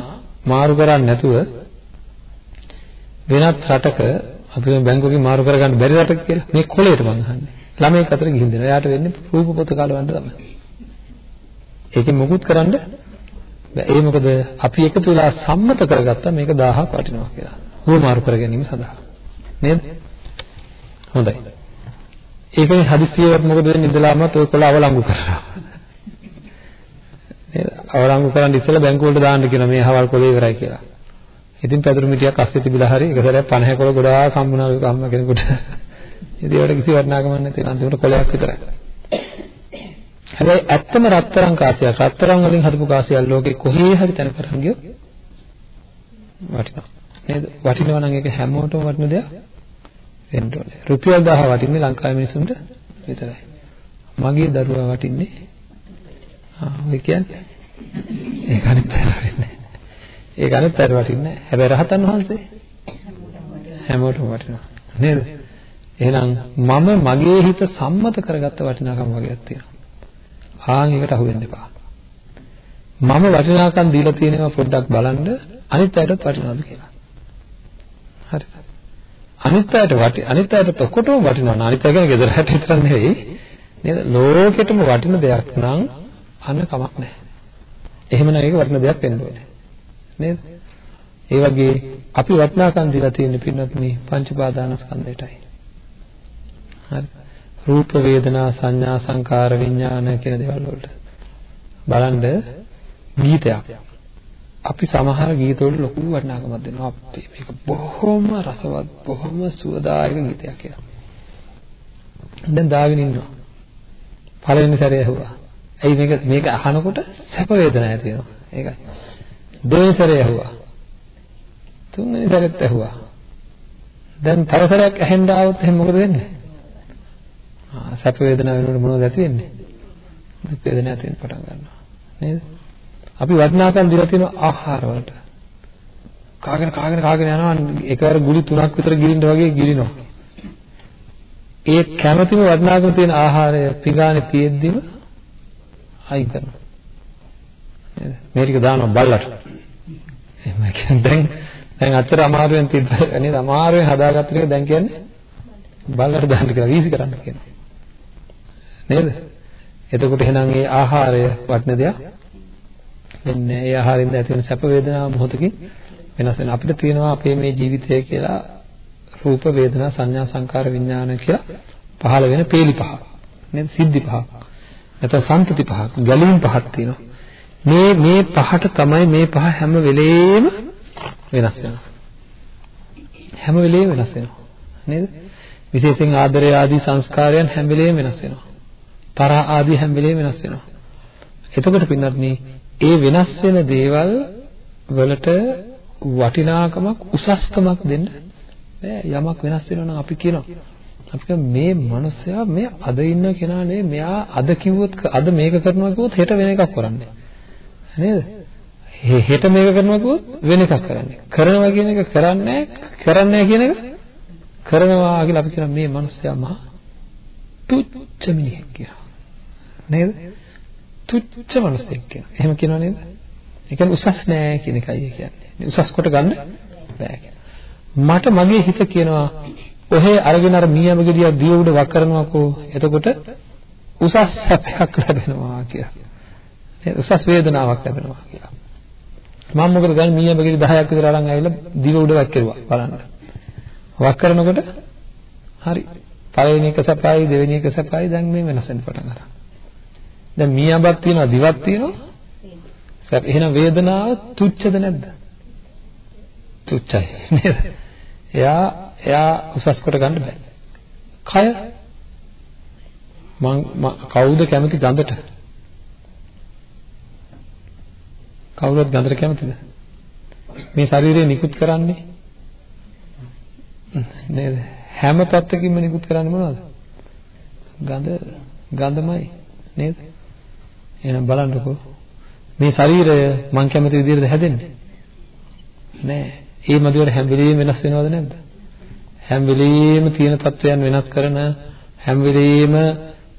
මාරු කරන්නේ නැතුව වෙනත් රටක අපි බැංකුවකින් මාරු කරගන්න බැරි රටක කියලා. මේ කොලේට මං අහන්නේ. ළමයෙක් අතර ගිහින් දෙනවා. එයාට වෙන්නේ රූප පොත කාලවන්න තමයි. ඒකෙන් මොකුත් කරන්න බෑ. ඒ මොකද අපි එකතු වෙලා සම්මත කරගත්තා මේක 1000ක් වටිනවා කියලා. ඌ මාරු කර ගැනීම සඳහා. නේද? හොඳයි. ඒකනේ හදිස්සියවත් මොකද වෙන්නේ ඉඳලාමත් ඔය කොළ අවලංගු කරනවා. නේද? අවලංගු කරන් ඉස්සෙල්ලා බැංකුවලට දාන්න කියනවා මේ හවල් කොළ ඉවරයි කියලා. ඉතින් පැදුරු මිටියක් අස්සේ තිබිලා හරි එක සැරයක් 50 කොළ ගොඩාක් හම්බුණා ඒක අම්ම කෙනෙකුට. ඉතින් ඒවට කිසි වටිනාකමක් නැති අන්තිමට කොලයක් විතරයි. හැබැයි ඇත්තම රත්තරන් කාසියක් රත්තරන් වලින් හදපු කාසියක් ලෝකේ කොහේ හරි තැනක අරන් ගියොත් වටිනවා. නේද? වටිනවා නම් ඒක හැමෝටම වටින දෙයක් වෙන්න ඕනේ. රුපියල් 1000 වටින්නේ ලංකාවේ මිනිස්සුන්ට විතරයි. මගේ දරුවා වටින්නේ ආ ඔය කියන්නේ ඒක අනිත් පැත්තට වටින්නේ. ඒක අනිත් පැත්තට වටින්නේ. හැබැයි රහතන් වහන්සේ හැමෝටම වටිනවා. නේද? එහෙනම් මම මගේ හිත සම්මත කරගත්ත වටිනාකම වගේක් තියෙනවා. ආන් ඒකට අහු වෙන්න එපා. මම වටිනාකම් දීලා තියෙනවා පොඩ්ඩක් බලන්න අනිත් අයටත් වටිනවද කියලා. හරි. අනිත් අයට වටි අනිත් අයට ඔක්කොටම වටිනවා. අනිත් අය කියන්නේ ගෙදර හැට විතර නෙවෙයි. නේද? ලෝකෙටම වටින දෙයක් නම් අන්න කමක් නැහැ. එහෙමනම් ඒක වටින දෙයක් වෙන්න ඕනේ. නේද? ඒ වගේ අපි වටිනාකම් දීලා තියෙන පින්වත්නි පංච පාදානස්කන්ධයටයි. හරි. රූප වේදනා සංඥා සංකාර විඥාන කියන දේවල් වලට බලන්න ගීතයක් අපි සමහර ගීතවල ලොකු වටිනාකමක් දෙනවා අපි. මේක බොහොම රසවත් බොහොම සුවදායක ගීතයක් කියලා. දැන් දාගෙන ඉන්නවා. පළවෙනි සැරේ ඇහුවා. ඇයි මේක මේක අහනකොට සැප වේදනාවක් ඇති වෙනවා ඒකයි දෙවෙනි සැරේ ඇහුවා. තුන්වෙනි සැරේත් ඇහුවා. දැන් තව සැරයක් ඇහෙන්න ආවොත් එහෙනම් මොකද වෙන්නේ? සැප වේදනාව වෙනකොට මොනවද ඇති වෙන්නේ? දුක් වේදනාවක් ඇති වෙන්න පටන් ගන්නවා. නේද? අපි වටිනාකම් දීලා තියෙන ආහාර වලට. කාගෙන කාගෙන කාගෙන යනවා එකවර ගුලි තුනක් විතර ගිලින්න වගේ ගිලිනවා. ඒ කැමැතිම වටිනාකම තියෙන ආහාරය පිඟානේ තියෙද්දිම අයින් කරනවා. නේද? මේ ටික දානවා බල්ලට. එහෙම කියන්නේ දැන් දැන් අතර අමාරුවෙන් තිබ්බ නේද? අමාරුවෙන් හදාගත්ත එක දැන් කියන්නේ බල්ලට දාන්න කියලා වීසි කරන්න කියනවා. නේද? එතකොට එහෙනම් ඒ ආහාරය වටින දෙයක් වෙන්නේ ඒ ආහාරයෙන් ඇති වෙන සැප වේදනා මොහොතකින් වෙනස් වෙනවා. අපිට තියෙනවා අපේ මේ ජීවිතය කියලා රූප වේදනා සංඥා සංකාර විඥාන කියලා පහළ වෙන peeli පහ. නේද? සිද්ධි පහ. නැත්නම් සම්පති පහක්, ගැලීම් පහක් තියෙනවා. මේ මේ පහට තමයි මේ පහ හැම වෙලේම වෙනස් වෙනවා. හැම වෙලේම වෙනස් වෙනවා. නේද? විශේෂයෙන් ආදරය ආදී සංස්කාරයන් හැම වෙලේම වෙනස් වෙනවා. තරහ ආදී හැම වෙලේම වෙනස් වෙනවා. එතකොට පින්නත්නි ඒ වෙනස් වෙන දේවල් වලට වටිනාකමක් උසස්කමක් දෙන්න බෑ. යමක් වෙනස් වෙනවා නම් අපි කියනවා අපි මේ මනුස්සයා මේ අද ඉන්න කෙනා නේ මෙයා අද කිව්වොත් අද මේක කරනවා කිව්වොත් හෙට වෙන එකක් කරන්නේ. නේද? හෙට මේක කරනවා කිව්වොත් වෙන එකක් කරන්නේ. කරනවා කියන එක කරන්නේ කරන්නේ කියන එක කරනවා කියලා අපි කියන මේ මනුස්සයා මහා තුච්ච මිනිහෙක් කියලා. නේද? තුච්ච මිනිස්සෙක් කියන. එහෙම කියනව නේද? ඒ කියන්නේ උසස් නෑ කියන එකයි කියන්නේ. උසස් කොට ගන්න බෑ මට මගේ හිත කියනවා ඔහේ අරගෙන අර මීයම ගෙඩිය දිය උඩ වක් කරනවාකෝ එතකොට උසස් සැපයක් ලැබෙනවා කියලා. නේද? උසස් වේදනාවක් ලැබෙනවා කියලා. මම මොකද ගන්නේ මීයම ගෙඩි 10ක් විතර අරන් ආවිල්ලා දිව උඩ වක් කරුවා බලන්න. වක් කරනකොට හරි පළවෙනි එක සැපයි දෙවෙනි එක සැපයි දැන් මේ වෙනස් වෙන්න පටන් ගන්නවා. දැන් මීයඹක් තියෙනවා දිවක් තියෙනවා. සැප එහෙනම් වේදනාව තුච්ඡද නැද්ද? තුච්ඡයි නේද? එයා එයා උසස් කොට ගන්න බෑ. කය මං කවුද කැමති ගඳට? කවුරුත් ගඳට කැමතිද? මේ ශරීරය නිකුත් කරන්නේ නේද? හැම පැත්තකින්ම නිකුත් කරන්නේ මොනවද? ගඳ ගඳමයි නේද? එහෙනම් බලන්නකෝ. මේ ශරීරය මං කැමති විදිහට හැදෙන්නේ? නෑ. ඒ මදිවට හැම වෙලෙම වෙනස් වෙනවද නැද්ද? හැම වෙලෙම තියෙන තත්වයන් වෙනස් කරන හැම වෙලෙම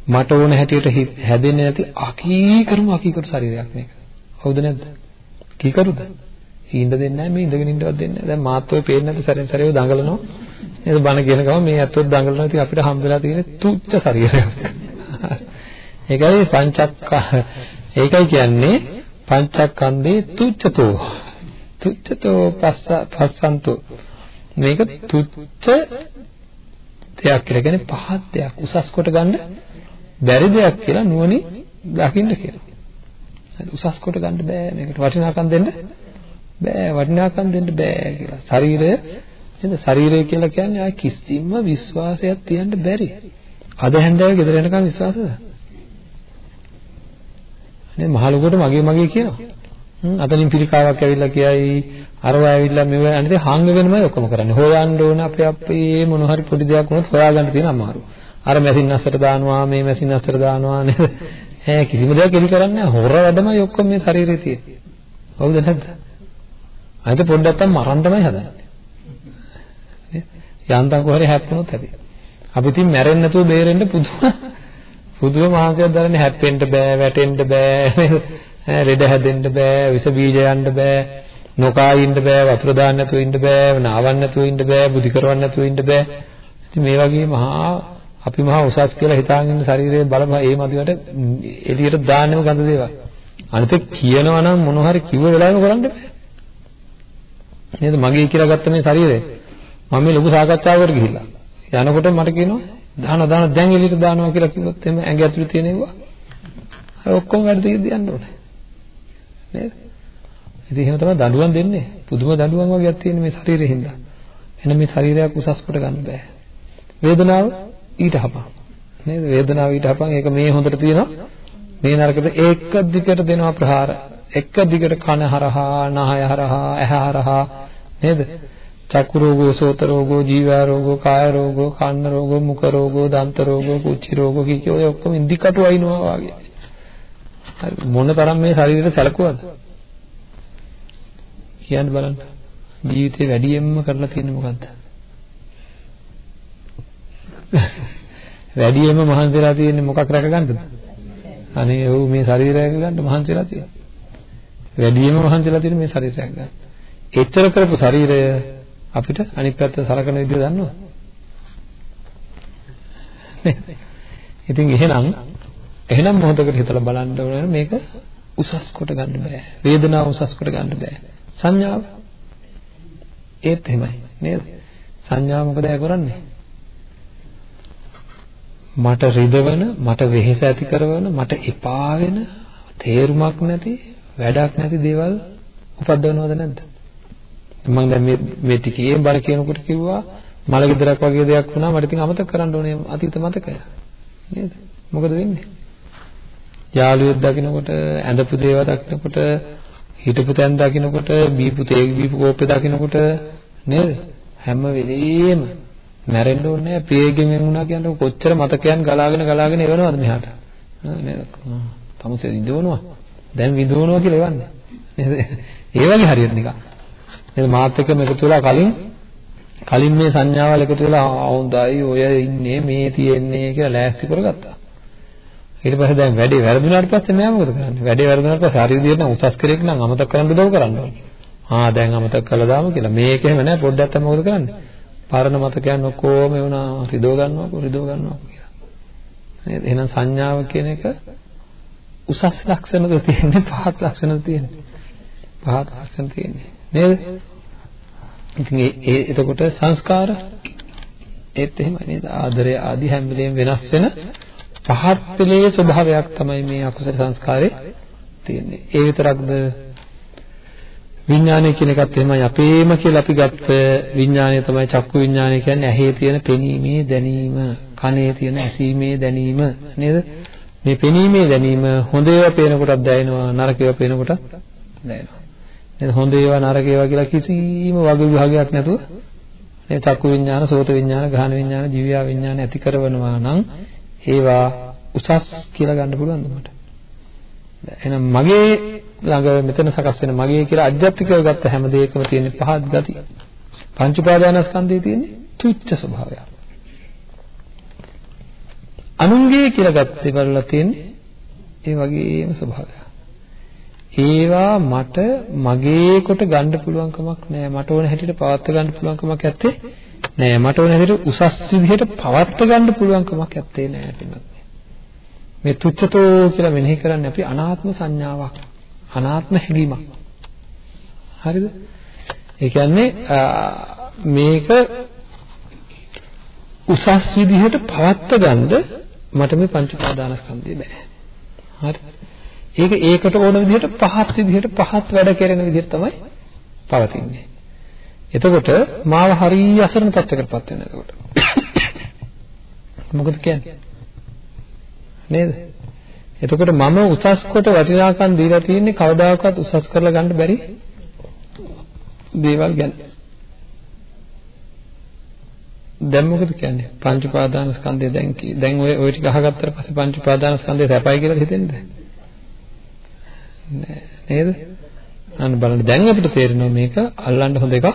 මට ඕන හැටියට හැදෙන්නේ නැති අකීකරුම අකීකරු ශරීරයක් මේක. හවුද නැද්ද? කීකරුද හිඳ දෙන්නේ නැහැ මේ ඉඳගෙන ඉන්නවත් දෙන්නේ නැහැ දැන් මාත් ඔය පේන්නේ නැති සැරෙන් සැරේ දඟලනවා. නේද? බණ කියන ගමන් මේ ඇත්තොත් දඟලනවා. ඉතින් අපිට හම්බ වෙලා තියෙන තුච්ච ශරීරයක්. ඒකයි පංචක්ක ඒකයි කියන්නේ පංචස්කන්ධේ තුච්ඡතෝ තුච්ඡතෝ පස්ස පස්සන්තෝ මේක තුච්ඡ දෙයක් කියලා කියන්නේ පහත් දෙයක් උසස් කොට ගන්න බැරි දෙයක් කියලා නුවණින් දකින්න කියලා. උසස් කොට ගන්න බෑ මේකට වටිනාකම් දෙන්න බෑ වටිනාකම් දෙන්න බෑ කියලා. ශරීරය නේද? ශරීරය කියලා කියන්නේ ආ කිසිම විශ්වාසයක් තියන්න බැරි. අද හැන්දෑවේ ගෙදර එනකම් විශ්වාසද? නේ මහලුකට මගේ මගේ කියනවා. හ්ම් අතලින් පිළිකාවක් ඇවිල්ලා කියයි අරවා ඇවිල්ලා මෙව අනිත් හාංගගෙනමයි ඔක්කොම කරන්නේ. හොයන්න ඕන අපේ අපේ මොන හරි පොඩි දෙයක් වුණොත් හොයාගන්න තියෙන අමාරු. අර මැසින් අස්සට දානවා මේ මැසින් අස්සට දානවා නේද? ඈ කිසිම දෙයක් එලි කරන්නේ නැහැ. හොර වැඩමයි ඔක්කොම මේ ශරීරේ තියෙන්නේ. හවුද නැද්ද? අනිත් පොඩ්ඩක් තමයි මරන්න තමයි හදන්නේ. යන්තම් කොහරි හැප්පුණොත් ඇති. අපි ඉතින් මැරෙන්නේ නැතුව බේරෙන්න පුදුම පුදුම මහන්සියක් දරන්නේ හැප්පෙන්න බෑ, වැටෙන්න බෑ, ලෙඩ හැදෙන්න බෑ, විස බීජ යන්න බෑ, නොකා ඉන්න බෑ, වතුර දාන්න නැතුව ඉන්න බෑ, නාවන්න නැතුව ඉන්න බෑ, බුදි කරවන්න නැතුව ඉන්න බෑ. ඉතින් මේ වගේ මහා අපි මහා උසස් කියලා හිතාගෙන ඉන්න ශරීරයේ බලම ඒ මදිවට එළියට දාන්නෙම ගඳ දේවල්. අනිත් කියනවා නම් මොන හරි කිව්ව වෙලාවෙම කරන්න බෑ. නේද මගේ කියලා ගත්ත මේ ශරීරය මම මේ ලොකු සාකච්ඡාවකට ගිහිල්ලා යනකොට මට කියනවා දාන දාන දැන් එළියට දානවා කියලා කිව්වොත් එimhe ඇඟ ඇතුලේ තියෙන ඒවා? අය ඔක්කොම වැඩ දෙකද යන්න ඕනේ. නේද? ඉතින් එහෙම තමයි දඬුවම් දෙන්නේ. පුදුම දඬුවම් වගේක් තියෙන මේ ශරීරෙ හින්දා. එහෙනම් මේ ශරීරයක් උසස් කොට ගන්න බෑ. වේදනාව ඊට හපන් නේද? වේදනාව ඊට හපන්. ඒක මේ හොඳට තියෙනවා. මේ නරකට ඒක දිගට දෙනවා ප්‍රහාර. එක දිගට කන හරහා නහය හරහා ඇහැ හරහා. නේද? චක්කු රෝගෝ සෝත රෝගෝ ජීවා රෝගෝ කාය රෝගෝ කන්න රෝගෝ මුඛ රෝගෝ දන්ත රෝගෝ කුච්චි රෝගෝ කිය ඔය ඔක්කොම ඉන්දිකටු අයින්නවා වගේ. හරි මොන තරම් මේ ශරීරෙට සැලකුවද? කියන්න බලන්න. ජීවිතේ වැඩියෙන්ම කරලා තියෙන්නේ මොකද්ද? වැඩියෙන්ම මහන්සිලා තියෙන්නේ මොකක් රැකගන්නද අනේ ඔව් මේ ශරීරය රැකගන්න මහන්සිලා තියෙන්නේ වැඩියෙන්ම මහන්සිලා තියෙන්නේ මේ ශරීරය රැකගන්න එච්චර කරපු ශරීරය අපිට අනිත් පැත්ත සලකන විදිහ දන්නවද? ඉතින් එහෙනම් එහෙනම් මොහොතකට හිතලා බලන්න ඕනේ මේක උසස් කොට ගන්න බෑ. වේදනාව උසස් කොට ගන්න බෑ. සංඥාව ඒත් එහෙමයි නේද? සංඥාව මොකද කරන්නේ? මට රිදවන, මට වෙහෙස ඇති කරන, මට එපා වෙන, තේරුමක් නැති, වැඩක් නැති දේවල් උපද්දවනවද නැද්ද? මම දැන් මේ මේ ටිකේ බර කියනකොට කිව්වා මල ගෙදරක් වගේ දෙයක් වුණා මට ඉතින් අමතක කරන්න ඕනේ අතීත මතකය. නේද? මොකද වෙන්නේ? යාළුවෙක් දකින්නකොට ඇඳපු දේවල් දකින්නකොට හිටපු තැන් දකින්නකොට බීපු තේ බීපු කෝප්පේ දකින්නකොට නේද? හැම වෙලෙම මැරෙන්න ඕනේ නැහැ. ප්‍රියගෙන් වුණා කියන්නේ කොච්චර මතකයන් ගලාගෙන ගලාගෙන එවනවද මෙහාට? නේද? තමුසේ විඳවනවා. දැන් විඳවනවා කියලා එවන්නේ. නේද? ඒ වගේ හරියට නිකන්. නේද මාත් එක්කම එකතු වෙලා කලින් කලින් මේ සංඥාවල් එකතු වෙලා හොඳයි ඔය ඉන්නේ මේ තියෙන්නේ කියලා ලෑස්ති කරගත්තා. ඊට පස්සේ දැන් වැඩේ වැරදුනාට පස්සේ මෙයා මොකද කරන්නේ? වැඩේ වැරදුනාට පස්සේ හරි විදිහට නම් උසස් කෙනෙක් නම් අමතක කරන්න උදව් කරන්න ඕනේ. ආ දැන් අමතක කළා දාමු කියලා. මේක එහෙම නෑ පොඩ්ඩක් තමයි මොකද කරන්නේ? පරණ මතකයන් ඔක්කොම එවනා රිදව ගන්නවා රිදව ගන්නවා කියලා. නේද? එහෙනම් සංඥාව කියන එක උසස් ලක්ෂණද තියෙන්නේ පහත් ලක්ෂණද තියෙන්නේ? පහත් ලක්ෂණ තියෙන්නේ. නේද? ඉතින් ඒ එතකොට සංස්කාර ඒත් එහෙමයි නේද? ආදරය ආදී හැම වෙලෙම වෙනස් වෙන පහත් පෙළේ ස්වභාවයක් තමයි මේ අකුසල සංස්කාරේ තියෙන්නේ. ඒ විතරක්ද විඥානය කියන එකත් එහෙමයි අපේම කියලා අපි ගත්ත විඥානය තමයි චක්කු විඥානය කියන්නේ ඇහි තියෙන පෙනීමේ දැනීම, කනේ තියෙන ඇසීමේ දැනීම නේද? මේ පෙනීමේ දැනීම හොඳ ඒවා පේන කොටත් දැනෙනවා, නරක ඒවා පේන කොටත් දැනෙනවා. නේද හොඳ ඒවා නරක ඒවා කියලා කිසිම වග විභාගයක් නැතුව මේ චක්කු විඥාන, සෝත විඥාන, ගහන විඥාන, ජීවයා විඥාන ඇති කරවනවා නම් ඒවා උසස් කියලා ගන්න පුළුවන්ද මට? එහෙනම් මගේ ළඟ මෙතන සකස් වෙන මගේ කියලා අධ්‍යාත්මිකව ගත්ත හැම දෙයකම තියෙන පහත් ගති. පංච උපාදානස්කන්ධයේ තියෙන තුච්ච ස්වභාවය. අනුන්ගේ කියලා ගත්තේ බලලා තියෙන්නේ ඒ වගේම ස්වභාවයක්. ඒවා මට මගේ කොට ගන්න පුළුවන් කමක් නෑ. මට ඕන හැටියට පවත්ව ගන්න පුළුවන් කමක් නැත්තේ නෑ. මට ඕන හැටියට උසස් විදිහට පවත්ව ගන්න පුළුවන් කමක් නැත්තේ නෑ පින්නත් මේ තුච්ඡතෝ කියලා මෙනෙහි කරන්නේ අපි අනාත්ම සංඥාවක් අනාත්ම හැඟීමක්. හරිද? ඒ කියන්නේ මේක උසස් විදිහට පවත්ව ගන්න මට මේ පංච පාදානස්කන්ධය බෑ. හරි. ඒක ඒකට ඕන විදිහට පහත් විදිහට පහත් වැඩ කෙරෙන විදිහට තමයි පවතින්නේ. එතකොට මාව හරිය අසරණ තත්යකටපත් වෙනවා එතකොට. මොකද කියන්නේ? නේද? එතකොට මම උසස් කොට වටිනාකම් දීලා තියෙන්නේ කවදාකවත් උසස් කරලා ගන්න බැරි දේවල් ගැන. දැන් මොකද කියන්නේ? පංච උපාදාන ස්කන්ධය දැන් දැන් ඔය ඔය ටික අහගත්තට පස්සේ පංච උපාදාන ස්කන්ධය සැපයි කියලා හිතෙන්නද? නේද? අන්න බලන්න දැන් අපිට තේරෙනවා මේක අල්ලන්න හොඳ එකක්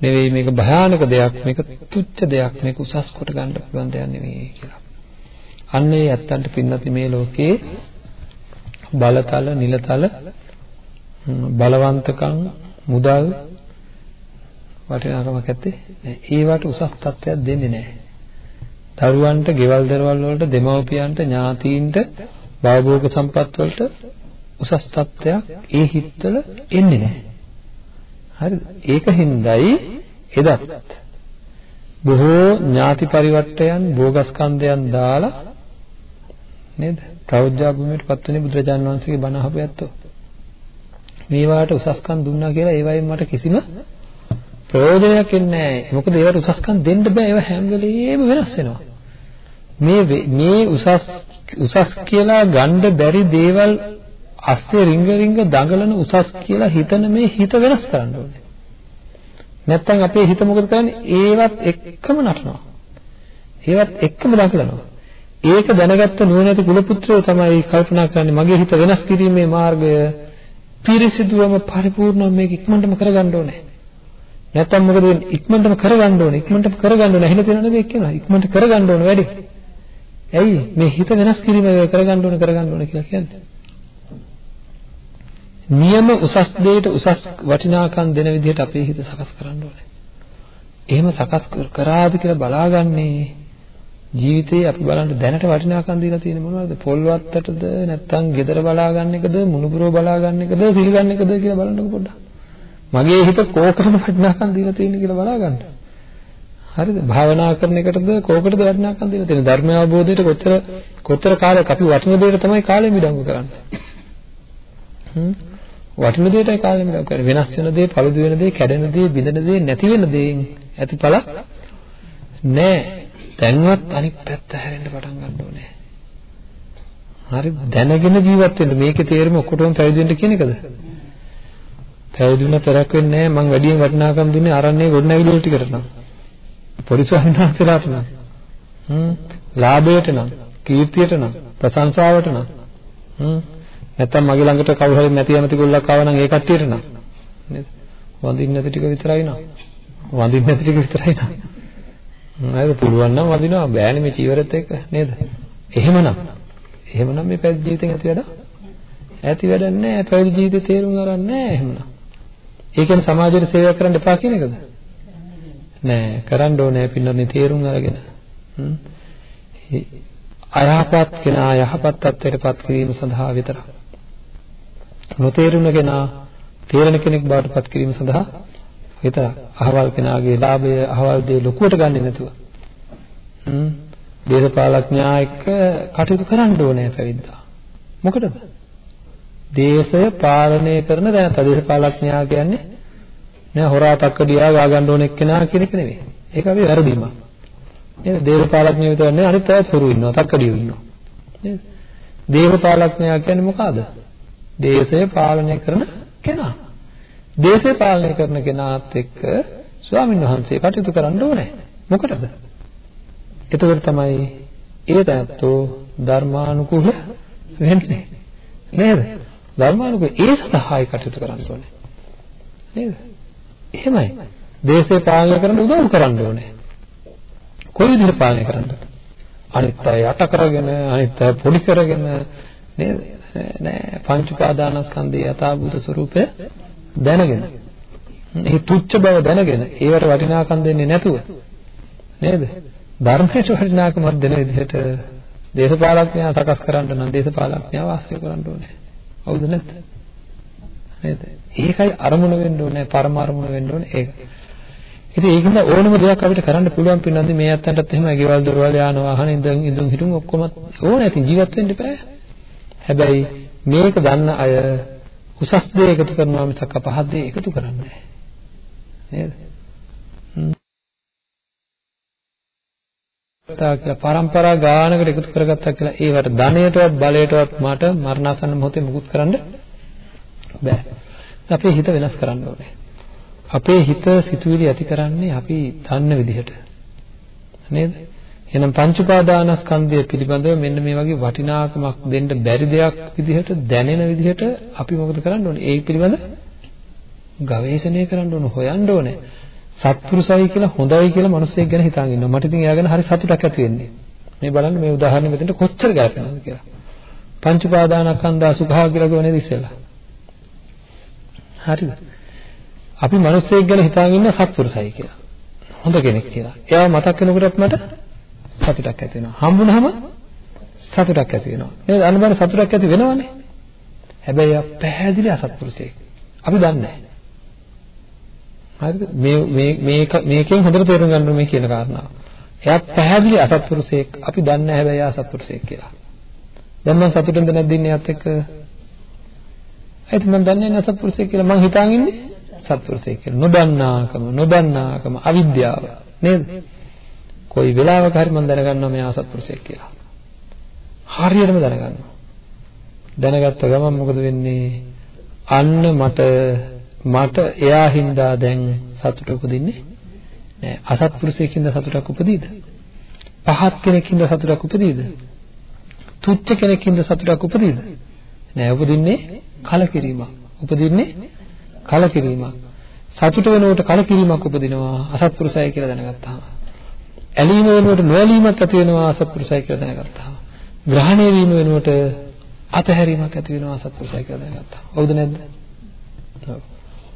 නෙවෙයි මේක භයානක දෙයක් මේක තුච්ච දෙයක් මේක උසස් කොට ගන්න පුළුවන් දෙයක් නෙවෙයි කියලා. අන්න ඒ ඇත්තන්ට පින්නති මේ ලෝකේ බලතල නිලතල බලවන්තකම් මුදල් වටිනාකමක් ඇත්තේ නැහැ. ඒවට උසස් තත්ත්වයක් දෙන්නේ නැහැ. දරුවන්ට, ගෙවල් දරවල් වලට, දෙමව්පියන්ට, ඥාතීන්ට, භවභෝග සම්පත් වලට උසස් තත්ත්වයක් ඒ හිත්වල එන්නේ නැහැ. හරිද? ඒක හින්දායි එදත් බොහෝ ඥාති පරිවර්තයන් භෝගස්කන්ධයන් දාලා නේද? ප්‍රෞද්ධ භූමියට පත්වන්නේ බුදුරජාණන් වහන්සේගේ බණ අහපු ඇත්තෝ. මේවාට උසස්කම් දුන්නා කියලා ඒ වයින් මට කිසිම ප්‍රයෝජනයක් එන්නේ නැහැ. මොකද ඒවට උසස්කම් දෙන්න බෑ. ඒවා හැම වෙලෙම වෙනස් වෙනවා. මේ මේ උසස් උසස් කියලා ගන්න බැරි දේවල් අස්සේ රිංග රිංග දඟලන උසස් කියලා හිතන මේ හිත වෙනස් කරන්න ඕනේ. නැත්තම් අපේ හිත මොකද කරන්නේ? ඒවත් එක්කම නටනවා. ඒවත් එක්කම දඟලනවා. ඒක දැනගත්ත නුවණැති කුලපුත්‍රයෝ තමයි කල්පනා කරන්නේ මගේ හිත වෙනස් කිරීමේ මාර්ගය පිරිසිදුවම පරිපූර්ණව මේක ඉක්මනටම කරගන්න ඕනේ. නැත්තම් මොකද වෙන්නේ? ඉක්මනටම කරගන්න ඕනේ. ඉක්මනටම කරගන්න ඕනේ. එහෙම තියෙන නේද කියනවා. ඉක්මනට කරගන්න ඕනේ වැඩි. ඇයි මේ හිත වෙනස් කිරීම කරගන්න ඕනේ කරගන්න ඕනේ කියලා කියන්නේ? නියම උසස් දෙයට උසස් වටිනාකම් දෙන විදිහට අපේ හිත සකස් කරන්න ඕනේ. එහෙම සකස් කරාද කියලා බලාගන්නේ ජීවිතේ අපි බලන්න දැනට වටිනාකම් දීලා තියෙන මොනවද? පොල් වත්තටද නැත්නම් gedara බලා ගන්න එකද, මුණුබුරෝ බලා ගන්න එකද, සිල් ගන්න එකද කියලා බලන්නකො පොඩ්ඩක්. මගේ හිත කෝකටද වටිනාකම් දීලා තියෙන්නේ කියලා බලා ගන්න. හරිද? භාවනා කරන එකටද කෝකටද වටිනාකම් දීලා තියෙන්නේ? ධර්ම අවබෝධයට කොච්චර කොච්චර කාලයක් අපි වටින දෙයට තමයි කාලෙ මිඩංගු කරන්නේ. හ්ම් වටින දෙයටයි කාලෙ මිඩංගු කරන්නේ. වෙනස් වෙන දේ, පළුදු වෙන දේ, කැඩෙන දේ, බිඳෙන දේ, නැති වෙන දේෙන් ඇතිඵලක් නෑ. දැන්වත් අනිත් පැත්ත හැරෙන්න පටන් ගන්න ඕනේ. හරි දැනගෙන ජීවත් වෙන්න මේකේ තේරුම ඔක්කොටම පැවිදි වෙන්න කියන එකද? පැවිදි වුණා තරක් වෙන්නේ නැහැ. මං වැඩියෙන් වටිනාකම් දුන්නේ අරන්නේ ගොඩනැගිලි වල ටිකට නම්. පොඩි ස්වාමීන් වහන්සේලාට නම්. හ්ම්. ලාභයට නම්, කීර්තියට නම්, ප්‍රශංසාවට නම්. හ්ම්. නැත්තම් මගේ ළඟට කවුරු හරි නැති යමති ගොල්ලක් ආව නම් ඒ කට්ටියට නම්. නේද? වඳින්න නැති ටික විතරයි නම්. වඳින්න නැති ටික විතරයි නම්. නේද? පුළුවන් නම් වඳිනවා. බෑනේ මේ චීවරත් එක්ක නේද? එහෙමනම් එහෙමනම් මේ පැවිදි ජීවිතෙන් ඇති වැඩ ඇති වැඩක් නැහැ. පැවිදි ජීවිතේ තේරුම් ගන්න නැහැ එහෙමනම්. ඒ කියන්නේ සමාජයට සේවය කරන්න එපා කියන එකද? නෑ කරන්න ඕනේ පින්නන්නේ තේරුම් අරගෙන. අයහපත් කෙනා යහපත් තත්ත්වයටපත් කිරීම සඳහා විතරක්. නොතේරුණ කෙනා තේරෙන කෙනෙක් බවට පත් කිරීම සඳහා විතරක්. අහවල් කෙනාගේ ලාභය අහවල් දේ ලොකුවට ගන්නෙ නැතුව. හ්ම්. දේශපාලඥයා එක්ක කටයුතු කරන්න ඕනේ පැවිද්දා. මොකටද? දේශය පාලනය කරන දැනට දේශපාලඥයා කියන්නේ නෑ හොරා තක්කඩියා ගා ගන්න ඕන එක්කෙනා කියන එක නෙවෙයි. ඒක අපි වැරදීමක්. නේද? දේශපාලඥයෝ විතර නෙවෙයි අනිත් අයත් හොරු ඉන්නවා තක්කඩියෝ ඉන්නවා. නේද? දේශපාලඥයා කියන්නේ මොකද්ද? දේශය පාලනය කරන කෙනා. දේශය පාලනය කරන කෙනාත් එක්ක ස්වාමින් වහන්සේ කටයුතු කරන්න ඕනේ. මොකටද? එතකොට තමයි ඒ තත්ත්වෝ ධර්මානුකූල වෙන්නේ. නේද? ධර්මානුකූල ඒ සඳහායි කටයුතු කරන්න ඕනේ. නේද? එහෙමයි. දේශය පාලනය කරන්න උදව් කරන්න ඕනේ. කොයි විදිහට පාලනය කරන්නද? අනිත් අය යට කරගෙන, අනිත් අය පොඩි කරගෙන නේද? නෑ පංච උපාදානස්කන්ධයේ යථාභූත ස්වરૂපය දැනගෙන. මේ තුච්ච බව දැනගෙන ඒවට වටිනාකම් දෙන්නේ නැතුව නේද? ධර්මයට වටිනාකමක් දෙන විදිහට දේශපාලඥයා සකස් කරන්න නම් දේශපාලඥයා වාසය කරන්න ඕනේ. හවුද නැත්ද? නේද? ඒකයි අරමුණ වෙන්න ඕනේ, පරම අරමුණ වෙන්න ඕනේ ඒක. ඉතින් ඒකෙන්ද ඕනම දෙයක් අපිට කරන්න පුළුවන් පින්නන්දි මේ අත්තන්ටත් එහෙම ගෙවල් දොරවල් යාන වාහන ඉඳන් ඉඳන් හිටුන් ඔක්කොම ඕනේ. ඉතින් ජීවත් වෙන්න බෑ. හැබැයි මේක දන්න අය උසස් දේ එකතු කරනවා මිසක් පහත් දේ එකතු කරන්නේ නැහැ. නේද? තා කියලා පරම්පරා ගානකට එකතු කරගත්තා කියලා ඒවට ධනයටවත් බලයටවත් මට මරණාසන්න මොහොතේ මුකුත් කරන්න බෑ. අපේ හිත වෙනස් කරන්න ඕනේ. අපේ හිත සිතුවිලි ඇති කරන්නේ අපි දන්න විදිහට. නේද? එහෙනම් පංච උපාදානස්කන්ධය පිළිබඳව මෙන්න මේ වගේ වටිනාකමක් දෙන්න බැරි දෙයක් විදිහට දැනෙන විදිහට අපි මොකද කරන්න ඕනේ? ඒ පිළිබඳ ගවේෂණය කරන්න ඕනේ, හොයන්න ඕනේ. සත්පුරුසයි කියලා හොඳයි කියලා මිනිස්සෙක් ගැන හිතාගෙන ඉන්නවා. මට ඉතින් එයා ගැන හරි සතුටක් ඇති වෙන්නේ. මේ බලන්න මේ උදාහරණය මෙතනට කොච්චර ගැලපෙනවද කියලා. පංච උපාදානස්කන්ධා සුඛා කියලා කියවනේ ඉස්සෙල්ලා. හරිද? අපි මිනිස්සෙක් ගැන හිතාගෙන ඉන්න සත්පුරුසයි කියලා. හොඳ කෙනෙක් කියලා. එයාව මතක් වෙනකොටත් මට සතුටක් ඇති වෙනවා. හම්බුනහම සතුටක් ඇති වෙනවා. නේද? අනිවාර්ය සතුටක් ඇති වෙනවනේ. හැබැයි එයා පැහැදිලි අසත්පුරුෂයෙක්. අපි දන්නේ නැහැ. හරිද? මේ මේ මේක මේකෙන් හොඳට තේරුම් ගන්න මේ කියන කාරණාව. එයා පැහැදිලි අසත්පුරුෂයෙක්. අපි දන්නේ නැහැ හැබැයි එයා අසත්පුරුෂයෙක් කියලා. දැන් මම සතුටෙන්ද නැද්ද ඉන්නේ එයාත් එක්ක? ඒත් මම දන්නේ නැහැ අසත්පුරුෂයෙක් කියලා. මං හිතාගෙන ඉන්නේ සත්පුරුෂයෙක් කියලා. නොදන්නාකම, නොදන්නාකම, අවිද්‍යාව. නේද? කොයි වෙලාවක හරි මම දැනගන්නවා මෙයා අසත්පුරුෂයෙක් කියලා. හරියටම දැනගන්නවා. දැනගත්ත ගමන් මොකද වෙන්නේ? අන්න මට මට එයා හින්දා දැන් සතුට උපදින්නේ නෑ. අසත්පුරුෂයෙක්ින්ද සතුටක් උපදීද? පහත් කෙනෙක්ින්ද සතුටක් උපදීද? තුච්ච කෙනෙක්ින්ද සතුටක් උපදීද? නෑ උපදින්නේ කලකිරීමක්. උපදින්නේ කලකිරීමක්. සතුට වෙනකොට කලකිරීමක් උපදිනවා අසත්පුරුෂය කියලා දැනගත්තාම. ඇලීම වෙනුවට නොඇලීමක් ඇති වෙනවා අසත්පුරුෂය කියලා දැනගත්තාම. ග්‍රහණය වීම වෙනුවට අතහැරීමක් ඇති වෙනවා අසත්පුරුෂය කියලා දැනගත්තාම. හවුද නැද්ද? ඔව්.